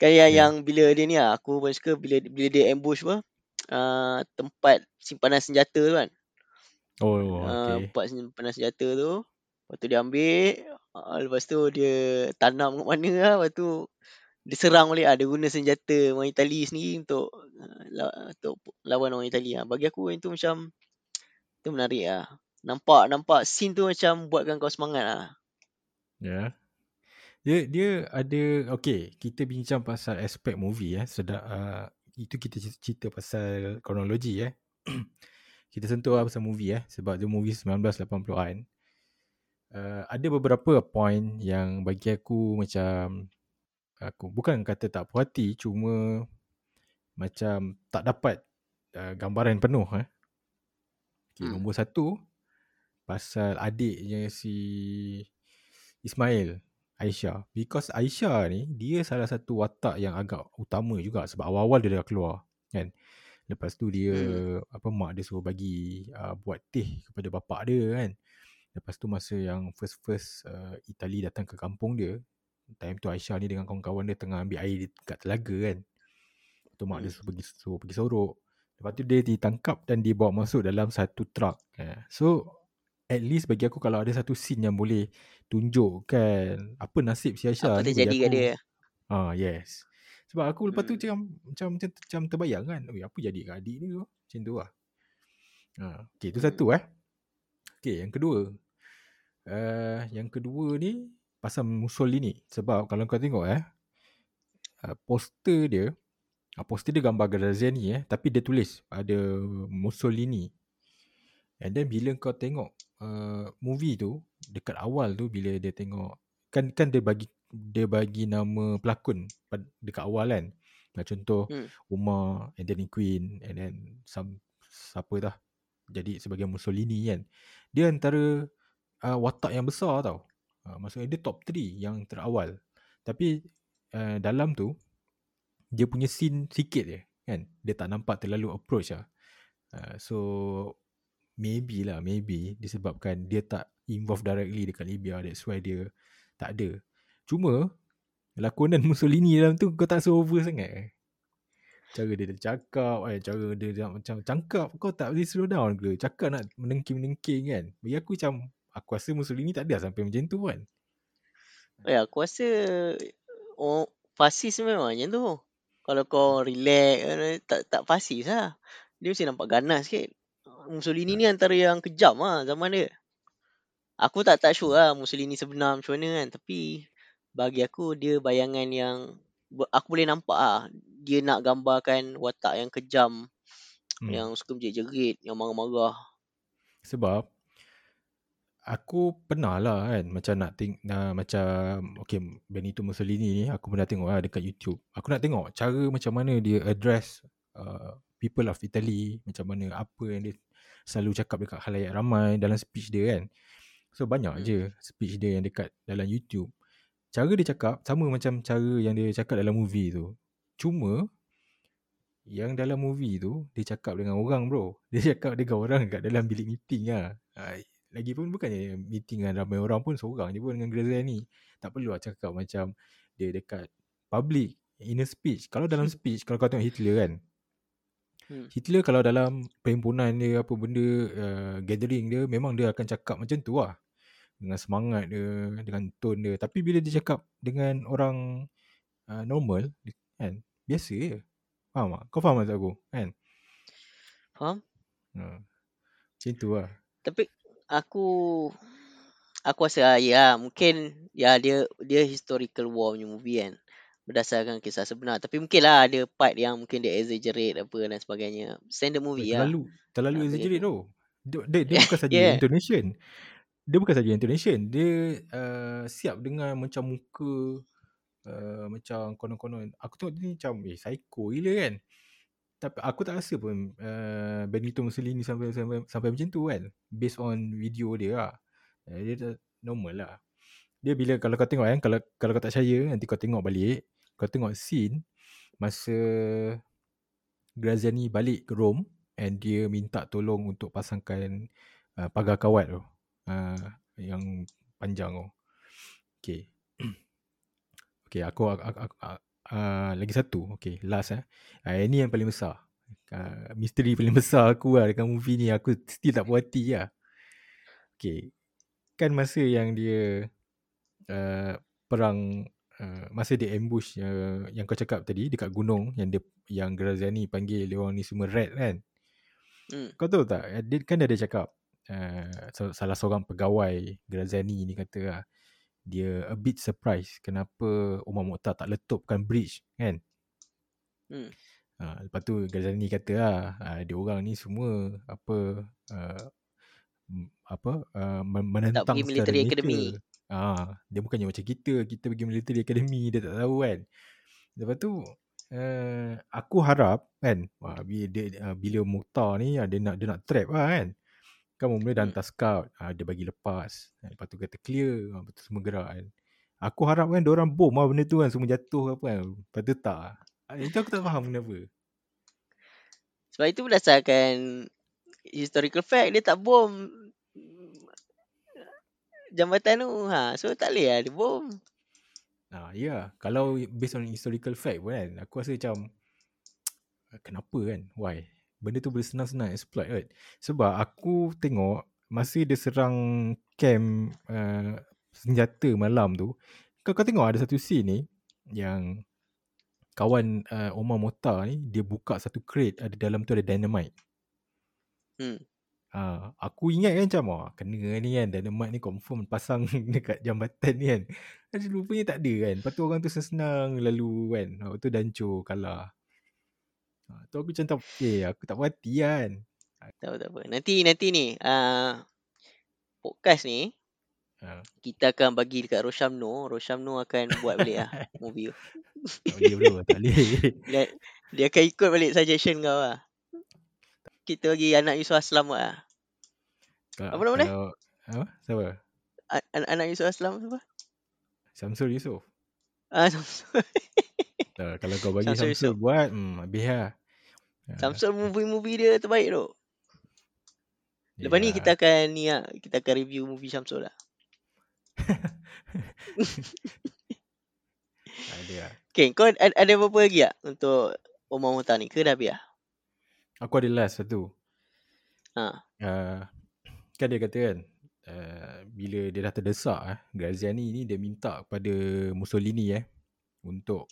Kayak Ya. yang bila dia ni lah aku paling suka bila bila dia ambush apa uh, tempat simpanan senjata tu kan. Oh, Uh, okay. tempat simpanan senjata tu. Lepas tu dia ambil. Uh, lepas tu dia tanam kat mana lah. Lepas tu dia serang balik lah. Dia guna senjata orang Itali sendiri untuk, la- untuk lawan orang Itali lah. Bagi aku itu macam itu menarik lah. Nampak nampak scene tu macam buatkan kau semangat lah. Ya. Dia dia ada okay, kita bincang pasal aspek movie eh. Sedap uh, itu kita cer- cerita pasal kronologi eh. kita sentuh lah pasal movie eh sebab dia movie 1980-an. Uh, ada beberapa point yang bagi aku macam aku bukan kata tak puas hati cuma macam tak dapat uh, gambaran penuh eh. Okay, Hmm. nombor satu pasal adiknya si Ismail Aisyah because Aisyah ni dia salah satu watak yang agak utama juga sebab awal-awal dia dah keluar kan lepas tu dia Hmm. apa mak dia suruh bagi uh, buat teh kepada bapak dia kan lepas tu masa yang first first uh, Itali datang ke kampung dia time tu Aisyah ni dengan kawan-kawan dia tengah ambil air dekat telaga kan Lepas tu mak dia Hmm. suruh pergi suruh pergi sorok lepas tu dia ditangkap dan dibawa masuk dalam satu truck eh. so at least bagi aku kalau ada satu scene yang boleh tunjukkan apa nasib si Aisyah Apa terjadi bagi kat dia. ah yes sebab aku lepas tu Hmm. macam macam macam, macam terbayang kan Oi, apa jadi kat adik ni tu macam tu lah ha, okay tu Hmm. satu eh okay yang kedua uh, yang kedua ni pasal Mussolini sebab kalau kau tengok eh uh, poster dia uh, poster dia gambar Graziani eh tapi dia tulis ada Mussolini and then bila kau tengok uh, movie tu dekat awal tu bila dia tengok kan kan dia bagi dia bagi nama pelakon dekat awal kan. Nah, contoh Hmm. Umar Anthony Quinn and then some siapa dah jadi sebagai Mussolini kan. Dia antara uh, watak yang besar tau uh, maksudnya dia top 3 yang terawal. Tapi uh, dalam tu dia punya scene sikit je kan? Dia tak nampak terlalu approach lah uh, so maybe lah maybe disebabkan dia tak involve directly dekat Libya. That's why dia tak ada. Cuma lakonan Mussolini dalam tu kau tak rasa over sangat ke? cara dia cakap eh, cara dia macam cangkap kau tak boleh slow down ke? Cakap nak menengking-menengking kan? Bagi aku macam aku rasa Mussolini tak ada sampai macam tu kan Eh, aku rasa oh, fasis memang macam tu. Kalau kau relax, eh, tak tak fasis lah. Dia mesti nampak ganas sikit. Mussolini ni antara yang kejam lah zaman dia. Aku tak tak sure lah Mussolini sebenar macam mana kan. Tapi bagi aku dia bayangan yang aku boleh nampak lah. Dia nak gambarkan watak yang kejam. hmm. Yang suka menjerit-jerit. Yang marah-marah. Sebab aku pernah lah kan macam nak teng nak macam okay Benito Mussolini ni aku pernah tengok lah dekat YouTube. Aku nak tengok cara macam mana dia address uh, people of Italy, macam mana apa yang dia selalu cakap dekat halayak ramai dalam speech dia kan. So banyak Hmm. je speech dia yang dekat dalam YouTube. Cara dia cakap sama macam cara yang dia cakap dalam movie tu. Cuma Yang dalam movie tu dia cakap dengan orang bro. Dia cakap dengan orang kat dalam bilik meeting lah. Ha, lagipun bukannya meeting dengan ramai orang pun seorang je pun dengan Graziani. Tak perlu lah cakap macam dia dekat public in a speech. Kalau dalam speech kalau kau tengok Hitler kan. Hmm. Hitler kalau dalam perhimpunan dia apa benda uh, gathering dia memang dia akan cakap macam tu lah. Dengan semangat dia, dengan tone dia. Tapi bila dia cakap dengan orang uh, normal kan biasa je. Faham tak? Kau faham tak aku? Kan? Faham? Ha. Macam tu lah. Tapi aku aku rasa ah, ya mungkin ya dia dia historical war punya movie kan berdasarkan kisah sebenar tapi mungkin lah ada part yang mungkin dia exaggerate apa dan sebagainya standard movie lah terlalu terlalu Ah, exaggerate tu. Dia, dia, dia bukan saja Yeah. intonation. Dia bukan saja intonation. Dia uh, siap dengan macam muka uh, macam konon-konon. Aku tengok dia ni macam eh psycho gila kan. Tapi aku tak rasa pun uh, Benito Mussolini sampai, sampai sampai macam tu kan. Based on video dia lah. Uh, dia dah normal lah. Dia bila kalau kau tengok kan kalau kalau kau tak percaya nanti kau tengok balik, kau tengok scene masa Graziani balik ke Rome and dia minta tolong untuk pasangkan uh, pagar kawat tu. Uh, yang panjang tu. Okay. okay, aku, aku, aku, aku uh, lagi satu. Okay, last eh. Uh, ini yang paling besar. Uh, misteri paling besar aku lah dengan movie ni. Aku still tak puas hati lah. Okay. Kan masa yang dia uh, perang uh, masa dia ambush uh, yang kau cakap tadi dekat gunung yang dia yang Graziani panggil dia orang ni semua rat kan. hmm. Kau tahu tak dia kan ada cakap uh, salah seorang pegawai Graziani ni kata lah, dia a bit surprised kenapa Umar Mokhtar tak letupkan bridge kan. Hmm. Ha, lepas tu Graziani kata lah uh, dia orang ni semua apa uh, apa uh, menentang pergi military academy. Ah, dia bukannya macam kita, kita pergi military academy dia tak tahu kan. Lepas tu uh, aku harap kan wah, bila dia uh, bila Mukhtar ni dia nak dia nak trap lah kan. Kan mula dah Hmm. hantar scout, uh, dia bagi lepas. Uh, lepas tu kata clear, uh, lepas tu semua gerak kan. Aku harap kan orang bom lah benda tu kan semua jatuh apa kan. Lepas tu tak. Uh, itu aku tak faham kenapa. Sebab itu berdasarkan historical fact dia tak bom jambatan tu. Ha, so tak boleh lah dia bom. Ah, ya, yeah. kalau based on historical fact pun kan, aku rasa macam kenapa kan? Why? Benda tu boleh senang-senang exploit kan? Sebab aku tengok masa dia serang camp uh, senjata malam tu, kau, kau tengok ada satu scene ni yang kawan uh, Omar Mokhtar ni dia buka satu crate ada dalam tu ada dynamite. Hmm. Ha, aku ingat kan macam oh, kena ni kan dynamite ni confirm pasang dekat jambatan ni kan. Tapi rupanya tak ada kan. Lepas tu orang tu senang lalu kan. Lepas tu dancur kalah. Ha, tu aku macam tak, eh aku tak puas hati kan. Tahu tak apa. Nanti nanti ni uh, podcast ni Ha, kita akan bagi dekat Roshamno. Roshamno akan buat balik lah movie tu. tak boleh bro, tak boleh. Dia, dia akan ikut balik suggestion kau lah. Kita bagi anak Yusuf Aslam lah. Kalau, Apa nama dia? apa? Siapa? A- Anak, Yusuf Aslam siapa? Samsul Yusof. Ah, Samsul. Uh, kalau kau bagi Samsul Samsul, buat, hmm, habis lah. Ha, Samsul movie-movie dia terbaik tu. Lepas ni yelah. kita akan ni lah, kita akan review movie Syamsul lah. Ada lah. Okay, kau ada, ada apa-apa lagi tak untuk Omar Muhtar ni? Ke dah habis lah? Aku ada last satu. Ha. uh, kan dia kata kan uh, bila dia dah terdesak eh, Graziani ni dia minta kepada Mussolini eh untuk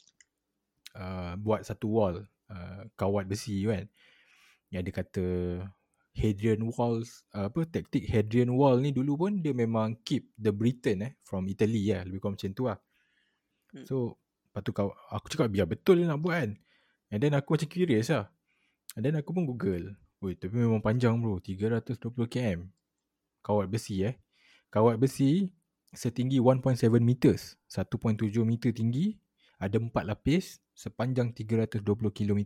uh, buat satu wall uh, kawat besi kan yang dia kata Hadrian Walls uh, apa taktik Hadrian Wall ni dulu pun dia memang keep the Britain eh from Italy lah lebih kurang macam tu lah Hmm. so lepas tu kau, aku cakap biar betul dia nak buat kan and then aku macam curious lah and then aku pun google Woi, tapi memang panjang bro. 320 km. Kawat besi eh. Kawat besi setinggi 1.7 meters. 1.7 meter tinggi. Ada 4 lapis. Sepanjang 320 km.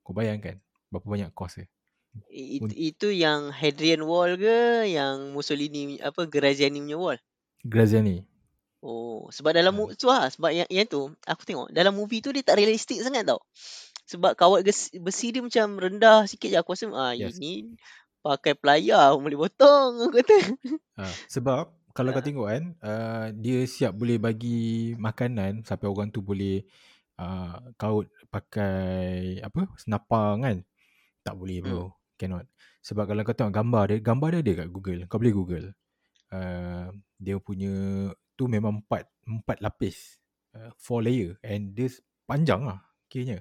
Kau bayangkan berapa banyak kos dia. I- Un- Itu, yang Hadrian Wall ke yang Mussolini apa Graziani punya wall? Graziani. Oh, sebab dalam tu lah, sebab yang, yang tu aku tengok dalam movie tu dia tak realistik sangat tau. sebab kawat besi dia macam rendah sikit je. Aku rasa ah Yes. ini pakai pelayar boleh potong aku kata. Ha, sebab kalau kau Ah. tengok kan, uh, dia siap boleh bagi makanan sampai orang tu boleh uh, kaut pakai apa senapang kan. Tak boleh bro. Cannot. Sebab kalau kau tengok gambar dia, gambar dia ada kat Google. Kau boleh Google. Uh, dia punya tu memang empat empat lapis. Uh, four layer and dia panjang lah kiranya.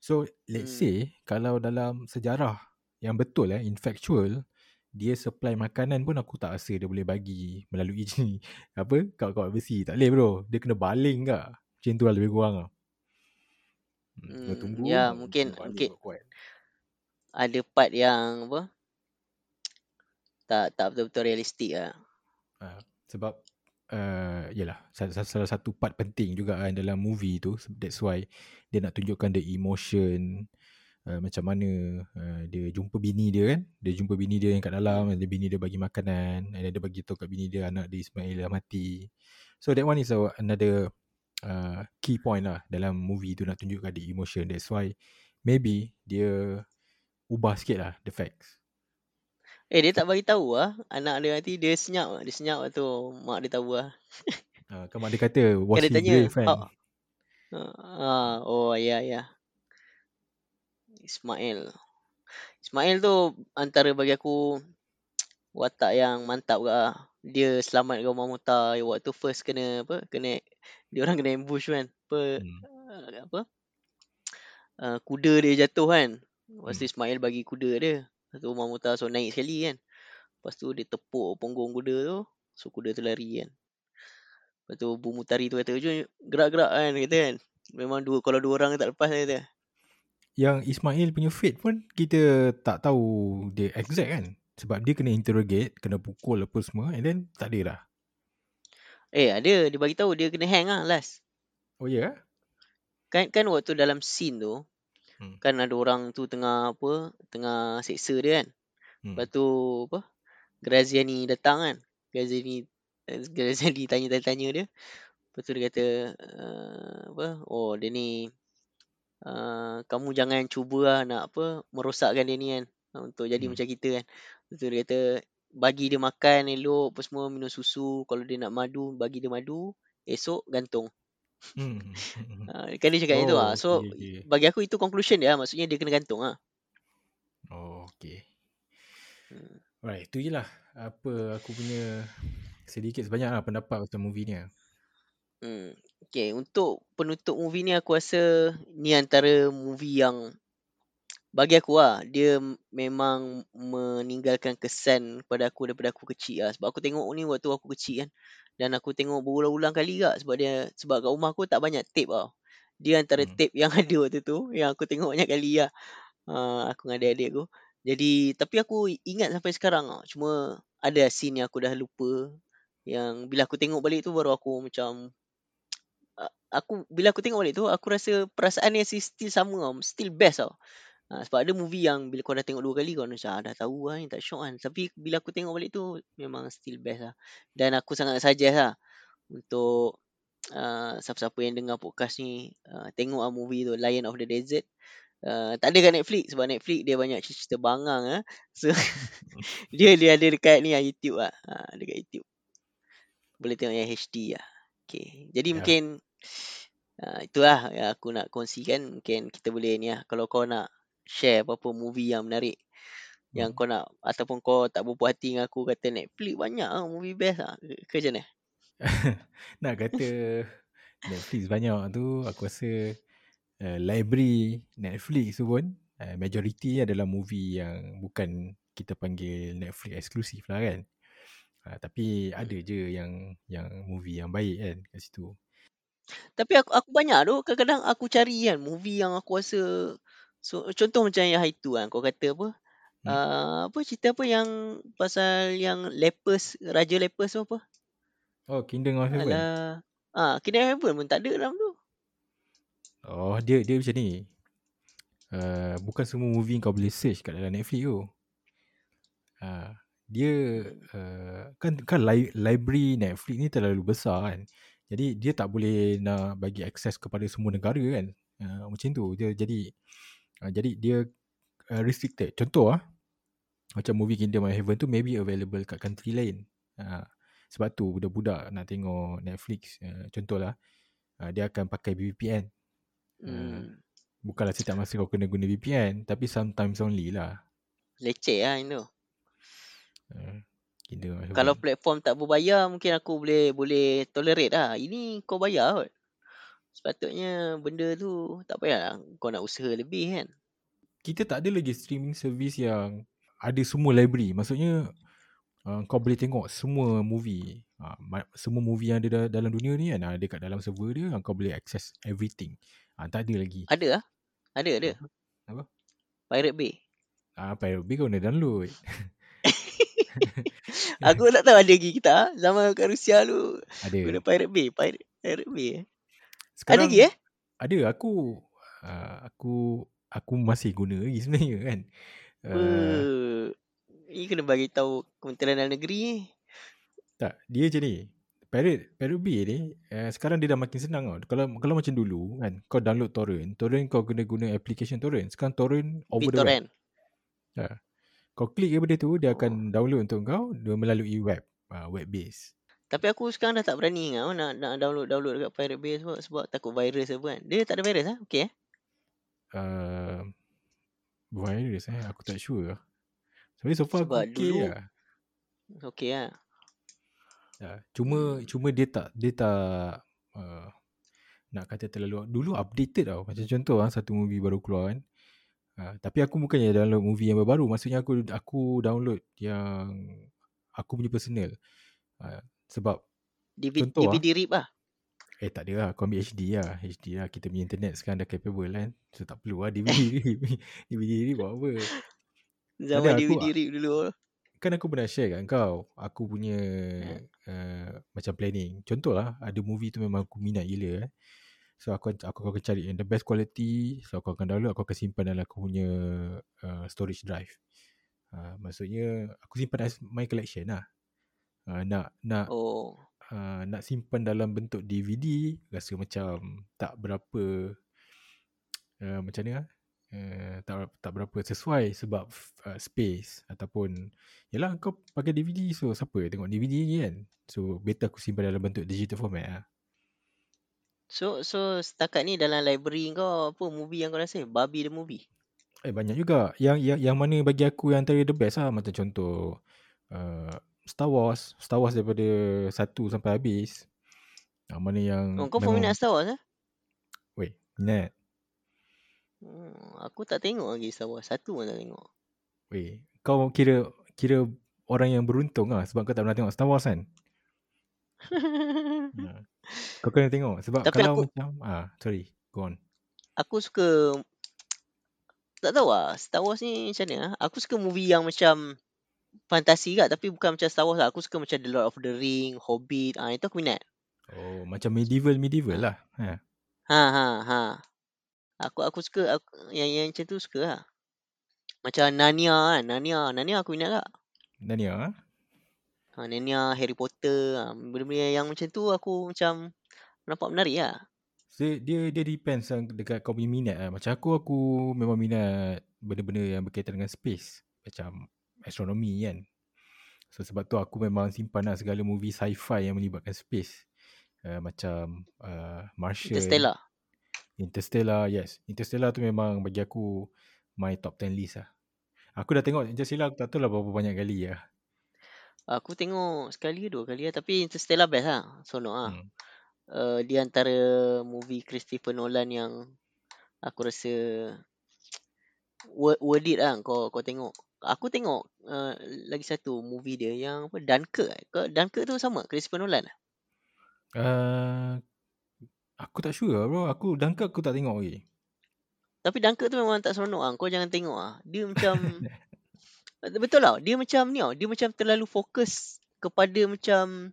So let's Hmm. say kalau dalam sejarah yang betul eh in factual dia supply makanan pun aku tak rasa dia boleh bagi melalui ni apa kawat-kawat besi. Tak boleh bro. Dia kena baling ke macam tu lah lebih kurang lah. Hmm, tunggu Hmm, tunggu ya, mungkin mungkin ada part yang apa? Tak tak betul-betul realistik lah. ha, sebab uh, yalah salah, salah satu part penting juga kan dalam movie tu. That's why dia nak tunjukkan the emotion uh, macam mana uh, dia jumpa bini dia kan? Dia jumpa bini dia yang kat dalam dan bini dia bagi makanan and dia bagi tahu kat bini dia anak dia Ismail dah mati. So that one is a, another uh, key point lah dalam movie tu nak tunjukkan the emotion. That's why maybe dia ubah sikit lah the facts. Eh dia tak bagi tahu ah anak dia nanti dia senyap dia senyap waktu mak dia tahu ah. uh, kan mak dia kata was Kan dia he tanya brave kan "How- Ah, oh ya ya. Ismail. Ismail tu antara bagi aku watak yang mantap ke ah. Dia selamatkan Umar Muta yang waktu first kena apa? Kena dia orang kena ambush kan. Apa hmm. apa? Uh, kuda dia jatuh kan. Lepas tu Hmm. Ismail bagi kuda dia. Lepas tu Umar Muta so naik sekali kan. Lepas tu dia tepuk punggung kuda tu. So kuda tu lari kan. Lepas tu Bu Mutari tu kata, "Jom gerak-gerak kan." Kata kan. Memang dua kalau dua orang tak lepas dia kata. Yang Ismail punya fate pun kita tak tahu dia exact kan sebab dia kena interrogate kena pukul apa semua and then tak ada dah Eh ada dia bagi tahu dia kena hang lah last. oh ya yeah? Kan kan waktu dalam scene tu Hmm. kan ada orang tu tengah apa tengah seksa dia kan. hmm. Lepas tu apa Graziani datang kan. Graziani eh, Graziani tanya-tanya dia. Lepas tu dia kata uh, apa oh dia ni uh, kamu jangan cuba lah nak apa merosakkan dia ni kan uh, untuk jadi Hmm. macam kita kan. Lepas tu dia kata bagi dia makan elok apa semua minum susu kalau dia nak madu bagi dia madu esok gantung. Hmm. Uh, kan dia cakap oh, itu ah. So okay, okay. bagi aku itu conclusion dia lah. maksudnya dia kena gantung ah. Oh, okay. Hmm. Right, tu je lah apa aku punya sedikit sebanyak lah pendapat pasal movie ni. Hmm. Okay, untuk penutup movie ni aku rasa ni antara movie yang bagi aku lah, dia memang meninggalkan kesan pada aku daripada aku kecil lah. Sebab aku tengok ni waktu aku kecil kan. Dan aku tengok berulang-ulang kali kak sebab dia sebab kat rumah aku tak banyak tape tau. Dia antara Hmm. tape yang ada waktu tu yang aku tengok banyak kali lah. Uh, aku dengan adik-adik aku. Jadi tapi aku ingat sampai sekarang lah. Cuma ada scene yang aku dah lupa. Yang bila aku tengok balik tu baru aku macam aku bila aku tengok balik tu aku rasa perasaan dia still, sama tau. Still best tau. Ha, sebab ada movie yang bila kau dah tengok dua kali kau macam ah, dah tahu lah ni tak syok kan. Tapi bila aku tengok balik tu memang still best lah. Dan aku sangat suggest lah untuk uh, siapa-siapa yang dengar podcast ni uh, tengok lah movie tu Lion of the Desert. Uh, tak ada kat Netflix sebab Netflix dia banyak cerita bangang ah. So dia dia ada dekat ni lah YouTube lah. Ha, dekat YouTube. Boleh tengok yang HD lah. Okay. Jadi Ya. mungkin uh, itulah yang aku nak kongsikan. Mungkin kita boleh ni lah. Kalau kau nak share apa-apa movie yang menarik yang Hmm. kau nak ataupun kau tak berpuas hati dengan aku kata Netflix banyak lah movie best lah. Ke, ke macam mana? Nak kata Netflix banyak tu aku rasa uh, library Netflix tu pun uh, majority adalah movie yang bukan kita panggil Netflix eksklusif lah kan. Uh, tapi ada je yang yang movie yang baik kan kat situ. Tapi aku aku banyak tu kadang-kadang aku cari kan movie yang aku rasa so, contoh macam yang itu kan kau kata apa? Hmm. Uh, apa cerita apa yang pasal yang lepers raja lepers tu apa? Oh, Kingdom of Heaven. Alah. Ah, Kingdom of Heaven pun tak ada dalam tu. Oh, dia dia macam ni. Uh, bukan semua movie kau boleh search kat dalam Netflix tu. Uh, dia uh, kan kan li- library Netflix ni terlalu besar kan. Jadi dia tak boleh nak bagi akses kepada semua negara kan. Uh, macam tu dia jadi uh, jadi dia uh, restricted. Contoh ah macam movie Kingdom of Heaven tu maybe available kat country lain. Uh, sebab tu budak-budak nak tengok Netflix uh, contohlah uh, dia akan pakai VPN. Uh, Hmm. bukanlah setiap masa kau kena guna VPN tapi sometimes only lah. Leceh lah itu. Uh, Of Heaven. Kalau platform tak berbayar mungkin aku boleh boleh tolerate lah. Ini kau bayar kot. Sepatutnya benda tu tak payah lah kau nak usaha lebih kan. kita tak ada lagi streaming service yang ada semua library. Maksudnya uh, kau boleh tengok semua movie. Uh, semua movie yang ada da- dalam dunia ni kan ada kat dalam server dia kau boleh access everything. Uh, tak ada lagi. Ada lah. Ada ada. Apa? Pirate Bay. Ah, uh, Pirate Bay kau kena download. Aku tak tahu ada lagi kita. ah. Zaman kat Rusia tu Ada. guna Pirate Bay. Pirate, Pirate Bay eh. Ada Sekarang lagi eh? Ada aku uh, aku aku masih guna lagi sebenarnya kan. Uh, Uh, ni kena bagi tahu Kementerian Dalam Negeri ni. Tak, dia je ni. Pirate, Pirate Bay ni, uh, sekarang dia dah makin senang tau. Kalau kalau macam dulu kan, kau download torrent. Torrent kau kena guna application torrent. Sekarang torrent over the web. BitTorrent. Kau klik daripada tu, dia akan download untuk kau dia melalui web. Uh, web base. Tapi aku sekarang dah tak berani ingat nak, nak download-download dekat Pirate Bay sebab, sebab takut virus apa kan. Dia tak ada virus ah. Okey eh. Uh, virus eh, aku tak sure lah. Sebenarnya so far Sebab aku okay dulu- lah. Okey lah. Ya, cuma cuma dia tak dia tak uh, nak kata terlalu dulu updated tau. Macam contoh ah satu movie baru keluar kan. Uh, tapi aku bukannya download movie yang baru. Maksudnya aku aku download yang aku punya personal. Uh, sebab DVD, Contoh ah. DVD rip lah. eh tak ada lah aku ambil HD lah. HD lah kita punya internet sekarang dah capable kan. So tak perlu lah DVD. DVD ni buat apa. Zaman aku- DVD rip dulu. kan aku pernah share kat kau aku punya Hmm. uh, macam planning contoh lah ada movie tu memang aku minat gila eh. So aku aku akan cari yang the best quality. So aku akan download aku akan simpan dalam aku punya uh, storage drive. Uh, maksudnya aku simpan as my collection lah. Uh, nak nak Oh. uh, nak simpan dalam bentuk DVD rasa macam tak berapa uh, macam ni lah. Uh, tak tak berapa sesuai sebab uh, space ataupun yalah kau pakai DVD so siapa tengok DVD ni kan? So better aku simpan dalam bentuk digital format lah So so setakat ni dalam library kau apa movie yang kau rasa? Barbie the movie. eh banyak juga yang yang yang mana bagi aku yang antara the best lah macam contoh uh, Star Wars Star Wars daripada satu sampai habis uh, mana yang Oh, kau pun minat Star Wars eh? weh minat Hmm, aku tak tengok lagi Star Wars. Satu pun tak tengok. Weh, kau kira kira orang yang beruntung lah sebab kau tak pernah tengok Star Wars kan? Kau kena tengok sebab Tapi kalau aku- macam ah sorry, go on. aku suka tak tahu lah Star Wars ni macam mana ah. Aku suka movie yang macam fantasi kat tapi bukan macam Star Wars lah. Aku suka macam The Lord of the Ring, Hobbit. Ah itu aku minat. Oh, macam medieval medieval lah. Ha. Ha ha ha. Aku aku suka aku, yang yang macam tu suka lah. Macam Narnia kan. Narnia, Narnia aku minat tak? Dania ah. Ha, Narnia, Harry Potter, ha, benda-benda yang macam tu aku macam nampak menarik lah. So, dia dia depends lah dekat kau punya minat lah. Macam aku aku memang minat benda-benda yang berkaitan dengan space. Macam astronomy kan. So sebab tu aku memang simpan lah segala movie sci-fi yang melibatkan space. Uh, macam uh, Martian. Interstellar. Interstellar, yes. Interstellar tu memang bagi aku my top 10 list lah. Aku dah tengok Interstellar aku tak tahu lah berapa banyak kali lah. Aku tengok sekali dua kali lah. Tapi Interstellar best lah. Sonok lah. Hmm. Uh, di antara movie Christopher Nolan yang aku rasa worth, worth it lah kau, kau tengok. Aku tengok uh, lagi satu movie dia yang apa Dunkirk. eh. Kau, Dunkirk tu sama Christopher Nolan. lah? Uh, aku tak sure lah bro. Aku Dunkirk aku tak tengok lagi. Tapi Dunkirk tu memang tak seronok ah. Kau jangan tengok ah. Dia macam betul lah. Dia macam ni tau. Dia macam terlalu fokus kepada macam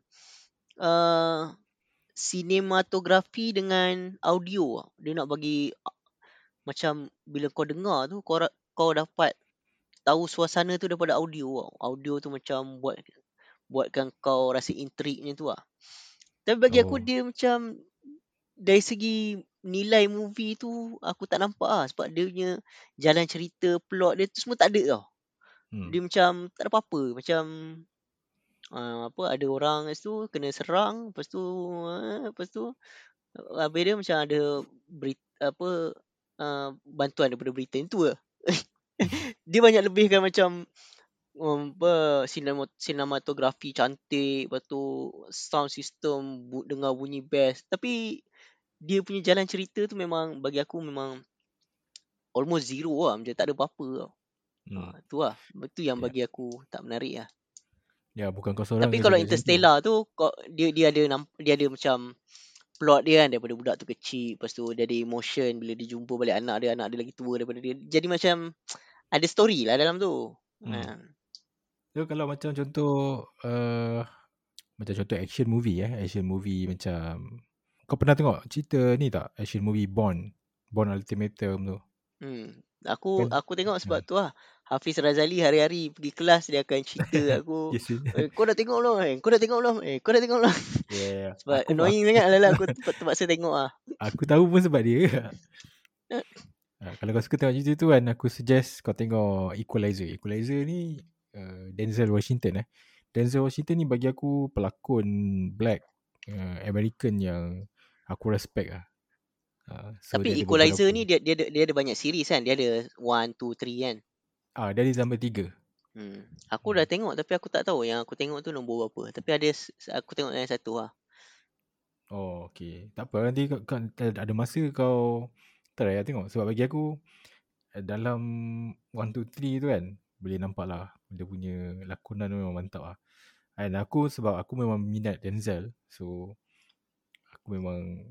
uh, sinematografi dengan audio. Dia nak bagi macam bila kau dengar tu kau kau dapat tahu suasana tu daripada audio. Audio tu macam buat buatkan kau rasa intrigue tu lah. Tapi bagi aku Oh. dia macam dari segi nilai movie tu aku tak nampak lah sebab dia punya jalan cerita, plot dia tu semua tak ada tau. Hmm. Dia macam tak ada apa-apa. Macam uh, apa ada orang lepas tu kena serang, lepas tu uh, lepas tu uh, habis dia macam ada berita apa uh, bantuan daripada Britain tu lah. dia banyak lebihkan macam um, apa sinema, sinematografi cantik, lepas tu sound system bu, dengar bunyi best. Tapi dia punya jalan cerita tu memang bagi aku memang almost zero lah. Macam tak ada apa-apa tau. Hmm. Ha, tu lah. Itu yang Ya. bagi aku tak menarik lah. Ya, bukan kau seorang. Tapi kalau. Interstellar tu kau, dia dia ada dia ada macam plot dia kan daripada budak tu kecil lepas tu dia ada emotion bila dia jumpa balik anak dia anak dia lagi tua daripada dia jadi macam ada story lah dalam tu Hmm. ha. So, kalau macam contoh uh, macam contoh action movie eh, action movie macam kau pernah tengok cerita ni tak? Action movie Bond, Bond Ultimatum tu. hmm. aku Kan- aku tengok sebab tu lah Hafiz Razali hari-hari pergi kelas dia akan cerita aku Yes. eh, kau dah tengok belum eh kau dah tengok belum eh kau dah tengok belum yeah. sebab aku, annoying sangat lah aku ter- terpaksa tengok ah aku tahu pun sebab dia. Ha, kalau kau suka tengok cerita tu kan, aku suggest kau tengok Equalizer. Equalizer ni uh, Denzel Washington eh. Denzel Washington ni bagi aku pelakon black uh, American yang aku respect lah. Uh, so tapi dia Equalizer ni dia dia dia ada banyak series kan dia ada 1 2 3 kan Ah, dari sampai tiga. Hmm. Aku dah tengok tapi aku tak tahu yang aku tengok tu nombor berapa. Tapi ada aku tengok yang satu lah. Oh, okay. Tak apa. Nanti kau, kau ada masa kau try lah tengok. Sebab bagi aku, eh, dalam 1, 2, 3 tu kan, boleh nampak lah dia punya lakonan memang mantap lah. And aku sebab aku memang minat Denzel. So, aku memang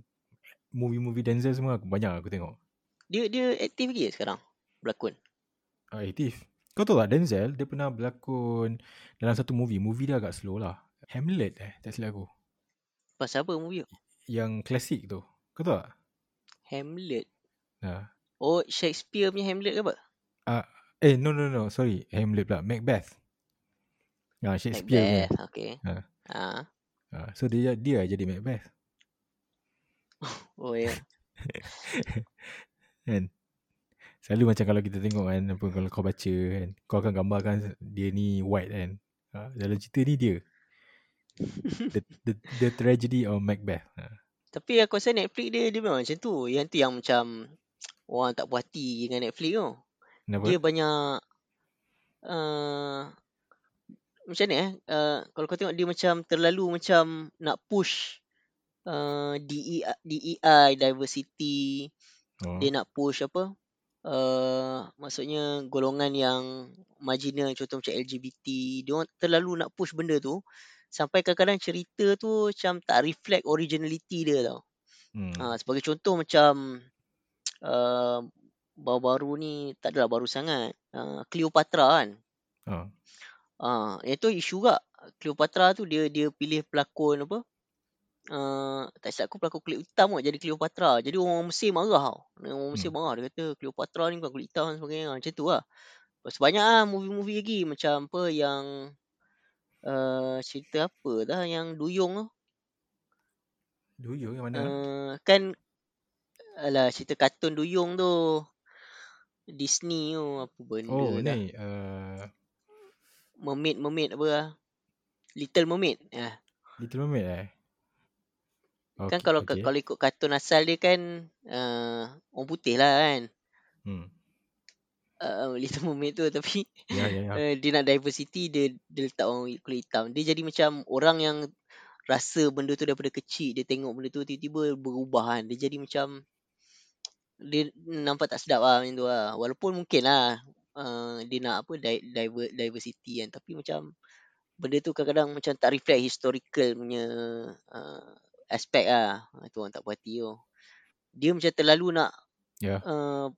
movie-movie Denzel semua aku banyak aku tengok. Dia dia aktif lagi sekarang berlakon. Ah, aktif. Kau tahu tak Denzel, dia pernah berlakon dalam satu movie. Movie dia agak slow lah. Hamlet eh, tak silap aku. Pasal apa movie? Yang klasik tu. Kau tahu tak? Hamlet. Ha. Oh Shakespeare punya Hamlet ke apa? Eh, no, no, no. Sorry. Hamlet pula. Macbeth. Ah, Shakespeare punya. Macbeth. Okay. Ha. Ha. Ah, so, dia dia jadi Macbeth. Oh ya. Kan? Selalu macam kalau kita tengok kan, apa kalau kau baca kan, kau akan gambarkan dia ni white kan. Ha, dalam cerita ni dia. The, the, the tragedy of Macbeth. Ha. Tapi aku rasa Netflix dia dia memang macam tu. Yang tu yang macam orang tak puas hati dengan Netflix tu. Kenapa? Dia banyak uh, macam ni eh uh, kalau kau tengok dia macam terlalu macam nak push uh, DEI, DEI diversity oh. dia nak push apa uh, maksudnya golongan yang marginal contoh macam LGBT dia orang terlalu nak push benda tu sampai kadang-kadang cerita tu macam tak reflect originality dia tau Hmm. Ha, sebagai contoh macam uh, baru-baru ni tak adalah baru sangat. Uh, Cleopatra kan. Ha. Ah, uh, itu isu juga. Cleopatra tu dia dia pilih pelakon apa? Uh, tak silap aku pelakon kulit hitam kot jadi Cleopatra. Jadi orang Mesir marah tau. Orang Mesir Hmm. marah dia kata Cleopatra ni bukan kulit hitam dan sebagainya. Macam tu lah. Lepas banyak lah movie-movie lagi macam apa yang uh, cerita apa dah yang duyung tu. Duyung yang mana? Uh, kan alah cerita kartun duyung tu. Disney tu apa benda oh, dah. ni. Uh, Mermaid mermaid apa lah. Little Mermaid. Ah. Little Mermaid eh? Kan kalau okay. kalau ikut kartun asal dia kan uh, orang putih lah kan. Hmm. Uh, Little Mermaid tu tapi Ya, ya, ya. uh, dia nak diversity dia dia letak orang kulit hitam. Dia jadi macam orang yang rasa benda tu daripada kecil dia tengok benda tu tiba-tiba berubah kan. Dia jadi macam dia nampak tak sedap lah macam tu lah. Walaupun mungkin lah uh, dia nak apa di, diver, diversity kan tapi macam benda tu kadang-kadang macam tak reflect historical punya uh, aspek lah. Itu orang tak puas hati tu. Dia macam terlalu nak Ya. uh,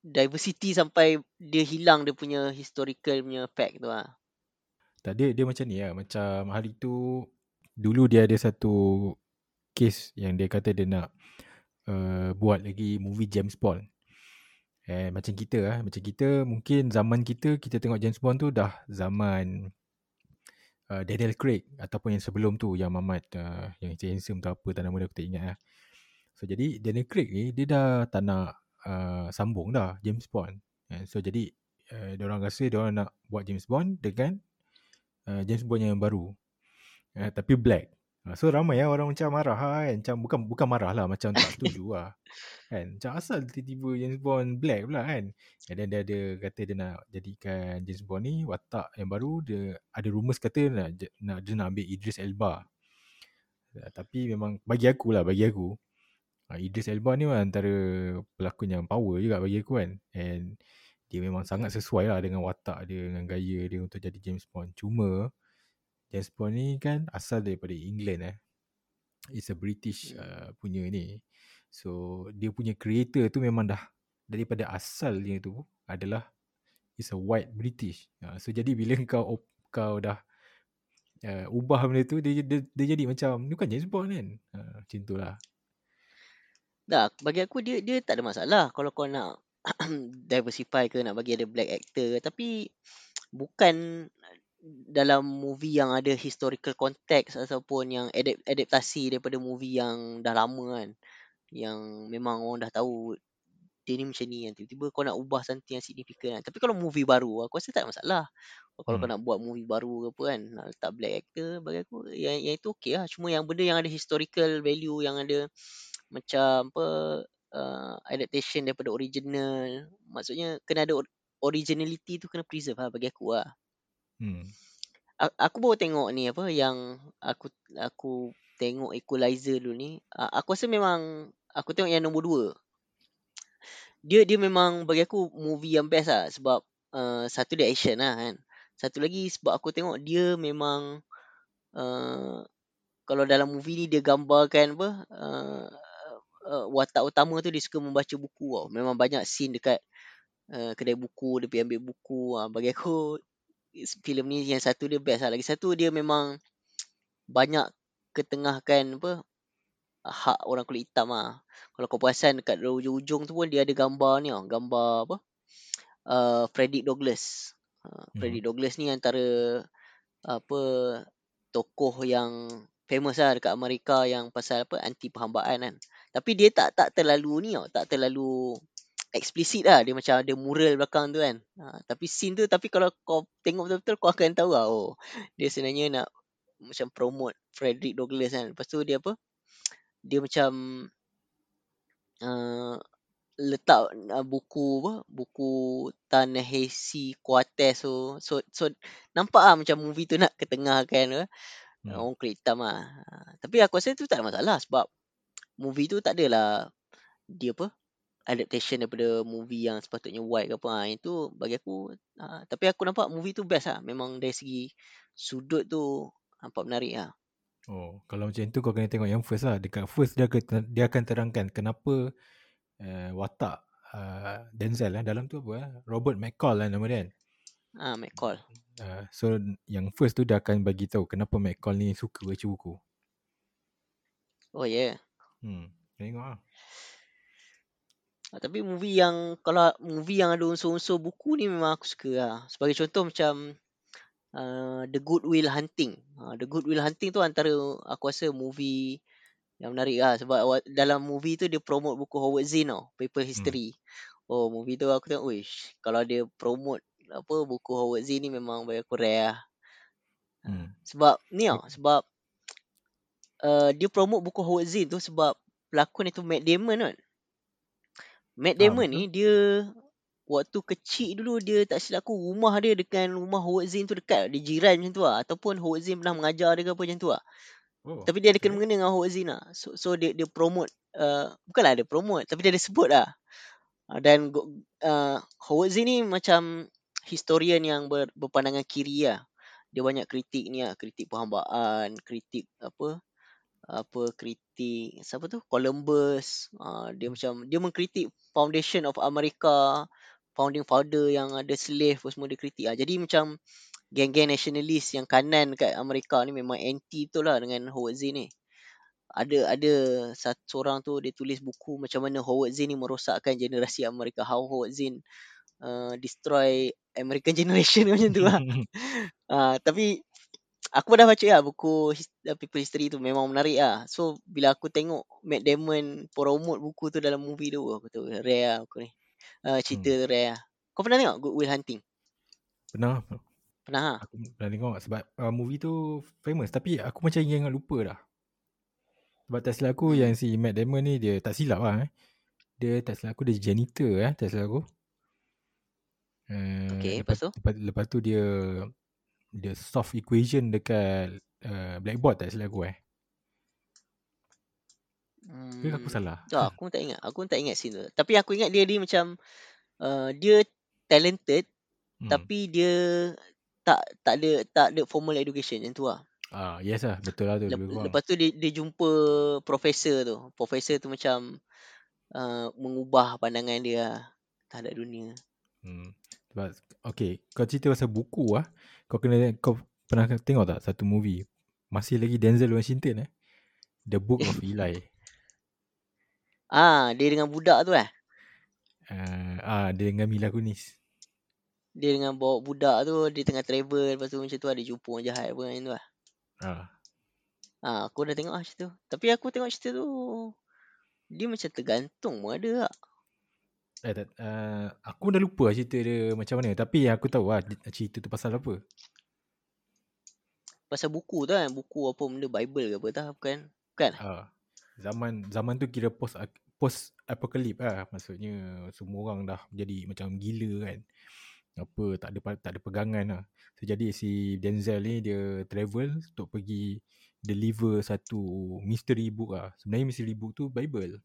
diversity sampai dia hilang dia punya historical punya fact tu lah. Tak dia dia macam ni lah. Macam hari tu dulu dia ada satu case yang dia kata dia nak uh, buat lagi movie James Bond. Eh macam kita lah, macam kita mungkin zaman kita kita tengok James Bond tu dah zaman uh, Daniel Craig ataupun yang sebelum tu yang Mamat uh, yang handsome tu apa tak nama dia aku tak ingat lah. So jadi Daniel Craig ni dia dah tak nak uh, sambung dah James Bond. And so jadi uh, orang rasa orang nak buat James Bond dengan uh, James Bond yang baru. Uh, tapi black. Uh, so ramai lah orang macam marah lah kan. Macam bukan bukan marah lah macam tak setuju lah. Kan? Macam asal tiba-tiba James Bond black pula kan. And then dia ada kata dia nak jadikan James Bond ni watak yang baru. Dia ada rumours kata nak, nak dia nak ambil Idris Elba. Uh, tapi memang bagi aku lah bagi aku. Uh, Idris Elba ni antara pelakon yang power juga bagi aku kan. And dia memang sangat sesuai lah dengan watak dia, dengan gaya dia untuk jadi James Bond. Cuma James ni kan asal daripada England eh. It's a British uh, punya ni. So dia punya creator tu memang dah daripada asalnya tu adalah is a white British. Uh, so jadi bila kau kau dah uh, ubah benda tu dia, dia, dia jadi macam ni kan James Bond kan. Uh, macam tu lah. Dah, bagi aku dia dia tak ada masalah kalau kau nak diversify ke nak bagi ada black actor tapi bukan dalam movie yang ada historical context ataupun yang adapt, adaptasi daripada movie yang dah lama kan. Yang memang orang dah tahu dia ni macam ni kan tiba-tiba kau nak ubah something yang signifikan kan. Tapi kalau movie baru aku rasa tak ada masalah. Kalau hmm. kau nak buat movie baru ke apa kan nak letak black actor bagi aku yang, yang itu okey lah. Cuma yang benda yang ada historical value yang ada macam apa uh, adaptation daripada original. Maksudnya kena ada originality tu kena preserve lah bagi aku lah hmm. aku baru tengok ni apa yang aku aku tengok equalizer dulu ni aku rasa memang aku tengok yang nombor dua dia dia memang bagi aku movie yang best lah sebab uh, satu dia action lah kan satu lagi sebab aku tengok dia memang uh, kalau dalam movie ni dia gambarkan apa uh, uh, watak utama tu dia suka membaca buku tau. Memang banyak scene dekat uh, kedai buku, dia pergi ambil buku. Uh, bagi aku, filem ni yang satu dia best lah. Lagi satu dia memang banyak ketengahkan apa hak orang kulit hitam lah. Kalau kau perasan dekat ujung-ujung tu pun dia ada gambar ni tau. Gambar apa? Uh, Frederick Douglass. Uh, Frederick hmm. Douglass ni antara apa tokoh yang famous lah dekat Amerika yang pasal apa anti perhambaan kan. Tapi dia tak tak terlalu ni tau, tak terlalu eksplisit lah. Dia macam ada mural belakang tu kan. Ha, tapi scene tu tapi kalau kau tengok betul-betul kau akan tahu lah oh dia sebenarnya nak macam promote Frederick Douglass kan. Lepas tu dia apa? Dia macam uh, letak uh, buku apa? Buku Tanahisi Quartes so, so so nampak ah macam movie tu nak ketengahkan uh, Hmm. Orang kulit hitam lah. Ha, tapi aku rasa tu tak ada masalah sebab movie tu tak adalah dia apa adaptation daripada movie yang sepatutnya white ke apa. Ha, itu bagi aku. Ha, tapi aku nampak movie tu best lah. Memang dari segi sudut tu nampak menarik lah. Oh, kalau macam tu kau kena tengok yang first lah. Dekat first dia akan, dia akan terangkan kenapa uh, watak uh, Denzel lah. Dalam tu apa lah. Robert McCall lah nama dia kan. Ah, McCall. Uh, so yang first tu dia akan bagi tahu kenapa McCall ni suka baca buku. Oh yeah. Hmm, tengok ah. Ah, tapi movie yang kalau movie yang ada unsur-unsur buku ni memang aku suka lah. Sebagai contoh macam uh, The Good Will Hunting. Uh, The Good Will Hunting tu antara aku rasa movie yang menarik lah. Sebab dalam movie tu dia promote buku Howard Zinn tau. Paper hmm. History. Hmm. Oh movie tu aku tengok, wish kalau dia promote apa buku Howard Zinn ni memang bagi aku rare lah. Hmm. Sebab ni lah, sebab uh, dia promote buku Howard Zinn tu sebab pelakon itu Matt Damon kan. Matt ah, Damon ah, ni dia waktu kecil dulu dia tak silap aku rumah dia dengan rumah Howard Zinn tu dekat. Dia jiran macam tu lah. Ataupun Howard Zinn pernah mengajar dia ke apa macam tu lah. Oh, tapi dia ada kena-mengena dengan Howard Zinn lah. So, so dia, dia promote. Uh, bukanlah dia promote. Tapi dia ada sebut lah. Uh, dan uh, Howard Zinn ni macam historian yang ber, berpandangan kiri lah. Dia banyak kritik ni lah, kritik perhambaan, kritik apa apa kritik siapa tu Columbus uh, dia macam dia mengkritik foundation of America founding father yang ada slave semua dia kritik lah. jadi macam geng-geng nationalist yang kanan kat Amerika ni memang anti tu lah dengan Howard Zinn ni ada ada satu seorang tu dia tulis buku macam mana Howard Zinn ni merosakkan generasi Amerika how Howard Zinn uh, destroy American generation macam tu lah. uh, tapi aku dah baca lah buku his, uh, People History tu memang menarik lah. So bila aku tengok Matt Damon promote buku tu dalam movie tu aku tu rare lah aku ni. Uh, cerita Hmm. tu rare lah. Kau pernah tengok Good Will Hunting? Pernah Pernah ha? aku pernah tengok sebab uh, movie tu famous tapi aku macam ingat lupa dah. Sebab tak silap aku Hmm. yang si Matt Damon ni dia tak silap lah eh. Dia tak silap aku dia janitor eh tak silap aku. Uh, Okay, lepas, lepas tu? lepas, lepas tu dia dia solve equation dekat uh, blackboard tak silap aku eh. Ke aku Hmm. salah? Tak, aku tak ingat. Aku tak ingat scene tu. Tapi aku ingat dia dia macam uh, dia talented Hmm. tapi dia tak tak ada tak ada formal education macam tu lah. Ah, yes lah. Betul lah tu. Lep, lepas tu dia, dia jumpa profesor tu. Profesor tu macam uh, mengubah pandangan dia lah terhadap dunia. Hmm. Sebab, okay. Kau cerita pasal buku lah. Kau kena, kau pernah tengok tak satu movie? Masih lagi Denzel Washington eh. The Book of Eli. Ah, dia dengan budak tu eh. Uh, ah, dia dengan Mila Kunis. Dia dengan bawa budak tu, dia tengah travel. Lepas tu macam tu ada jumpa orang jahat apa macam tu lah. Ah. Ah, aku dah tengok lah cerita tu. Tapi aku tengok cerita tu, dia macam tergantung pun ada tak. Eh, tak, uh, aku dah lupa lah cerita dia macam mana. Tapi yang aku tahu lah cerita tu pasal apa. Pasal buku tu kan, buku apa benda Bible ke apa tak, bukan? Bukan? Ah. Zaman zaman tu kira post post apocalypse lah. Maksudnya semua orang dah jadi macam gila kan. Apa tak ada tak ada pegangan lah. So, jadi si Denzel ni dia travel untuk pergi deliver satu mystery book lah. Sebenarnya mystery book tu Bible.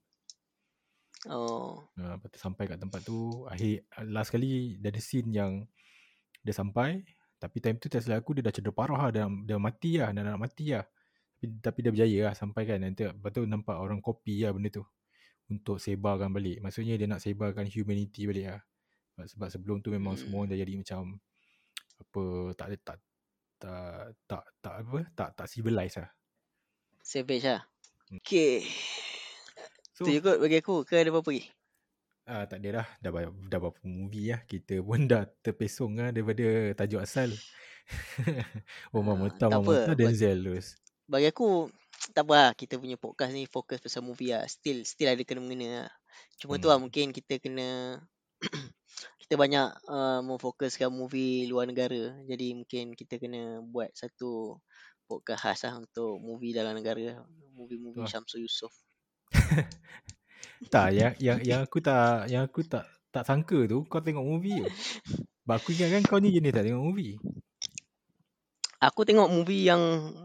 Oh, Ha, lepas tu sampai kat tempat tu akhir last kali dia ada scene yang dia sampai tapi time tu tak silap aku dia dah cedera parah lah dah, dah mati lah dah nak mati lah tapi, tapi dia berjaya lah sampai kan nanti lepas tu nampak orang copy lah benda tu untuk sebarkan balik maksudnya dia nak sebarkan humanity balik lah sebab, sebab sebelum tu memang Hmm. semua dah jadi macam apa tak ada tak tak tak tak apa tak tak civilized lah savage lah. Hmm. Okay. So Tu kot bagi aku. Ke ada apa-apa lagi? Ah tak ada dah. Dah banyak, dah berapa movie lah. Kita pun dah terpesong lah daripada tajuk asal. oh, Ah, Mama Mota, tak Mama. Ba- Denzel terus. Bagi aku, tak apa lah. Kita punya podcast ni fokus pasal movie lah. Still, still ada kena-mengena lah. Cuma tu lah Hmm. mungkin kita kena... kita banyak uh, memfokuskan movie luar negara. Jadi mungkin kita kena buat satu podcast khas lah untuk movie dalam negara. Movie-movie Wah. Syamsul Yusof. Tak, yang, yang, yang aku tak yang aku tak tak sangka tu kau tengok movie je. Sebab aku ingat kan kau ni jenis tak tengok movie. Aku tengok movie yang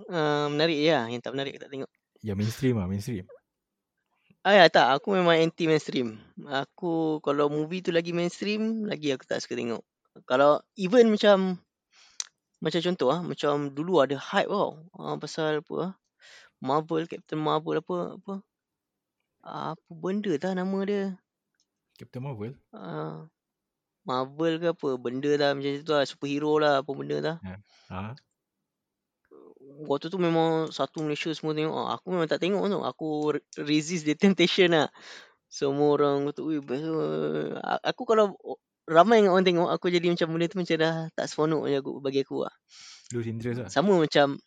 uh, menarik je lah. Yang tak menarik aku tak tengok. Yang mainstream lah, mainstream. Ah ya, tak, aku memang anti mainstream. Aku kalau movie tu lagi mainstream, lagi aku tak suka tengok. Kalau even macam macam contoh ah, macam dulu ada hype tau. Ah, pasal apa ah? Marvel, Captain Marvel apa apa. Apa benda tak nama dia? Captain Marvel. Ah, Marvel ke apa benda lah macam tu lah superhero lah apa benda lah Ha. waktu tu memang satu Malaysia semua tengok ah, aku memang tak tengok tu aku re- resist the temptation lah semua orang kata ui best tu." A- aku kalau ramai dengan orang tengok aku jadi macam benda tu macam dah tak seronok je aku bagi aku lah Lose interest lah. sama macam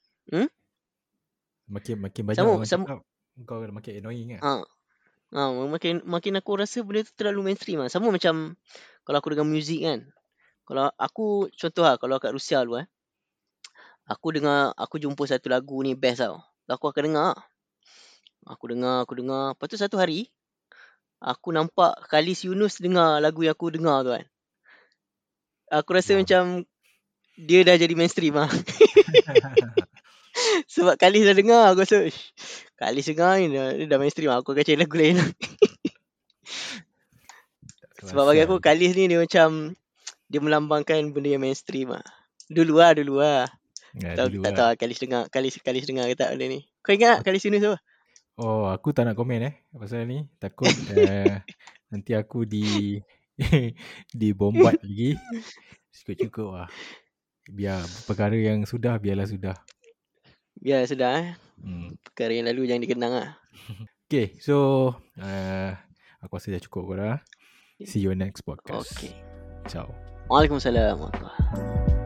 Makin makin banyak Sama- orang sama- cakap kau makin annoying lah. ah ah makin makin aku rasa benda tu terlalu mainstream lah. Sama macam kalau aku dengar muzik kan. Kalau aku contoh lah kalau kat Rusia dulu eh. Aku dengar aku jumpa satu lagu ni best tau. Aku akan dengar. Aku dengar aku dengar. Lepas tu satu hari aku nampak Khalis Yunus dengar lagu yang aku dengar tu kan. Aku rasa Wah. macam dia dah jadi mainstream lah. Sebab Khalis dah dengar aku rasa "Ish, Khalis dengar ni dah, dia dah mainstream aku akan cari lagu lain lah. sebab bagi aku Khalis ni dia macam dia melambangkan benda yang mainstream lah dulu lah dulu lah Ya, tak, dulu tak lah. tahu lah Khalis dengar Khalis, Khalis dengar ke tak benda ni kau ingat tak Khalis Yunus apa Oh, aku tak nak komen eh pasal ni. Takut uh, nanti aku di di bombat lagi. Cukup-cukup lah. Biar perkara yang sudah biarlah sudah. biar sudah eh Hmm. perkara yang lalu jangan dikenang lah Okay, so uh, aku rasa dah cukup korang. See you next podcast. Okay. Ciao. Waalaikumsalam warahmatullahi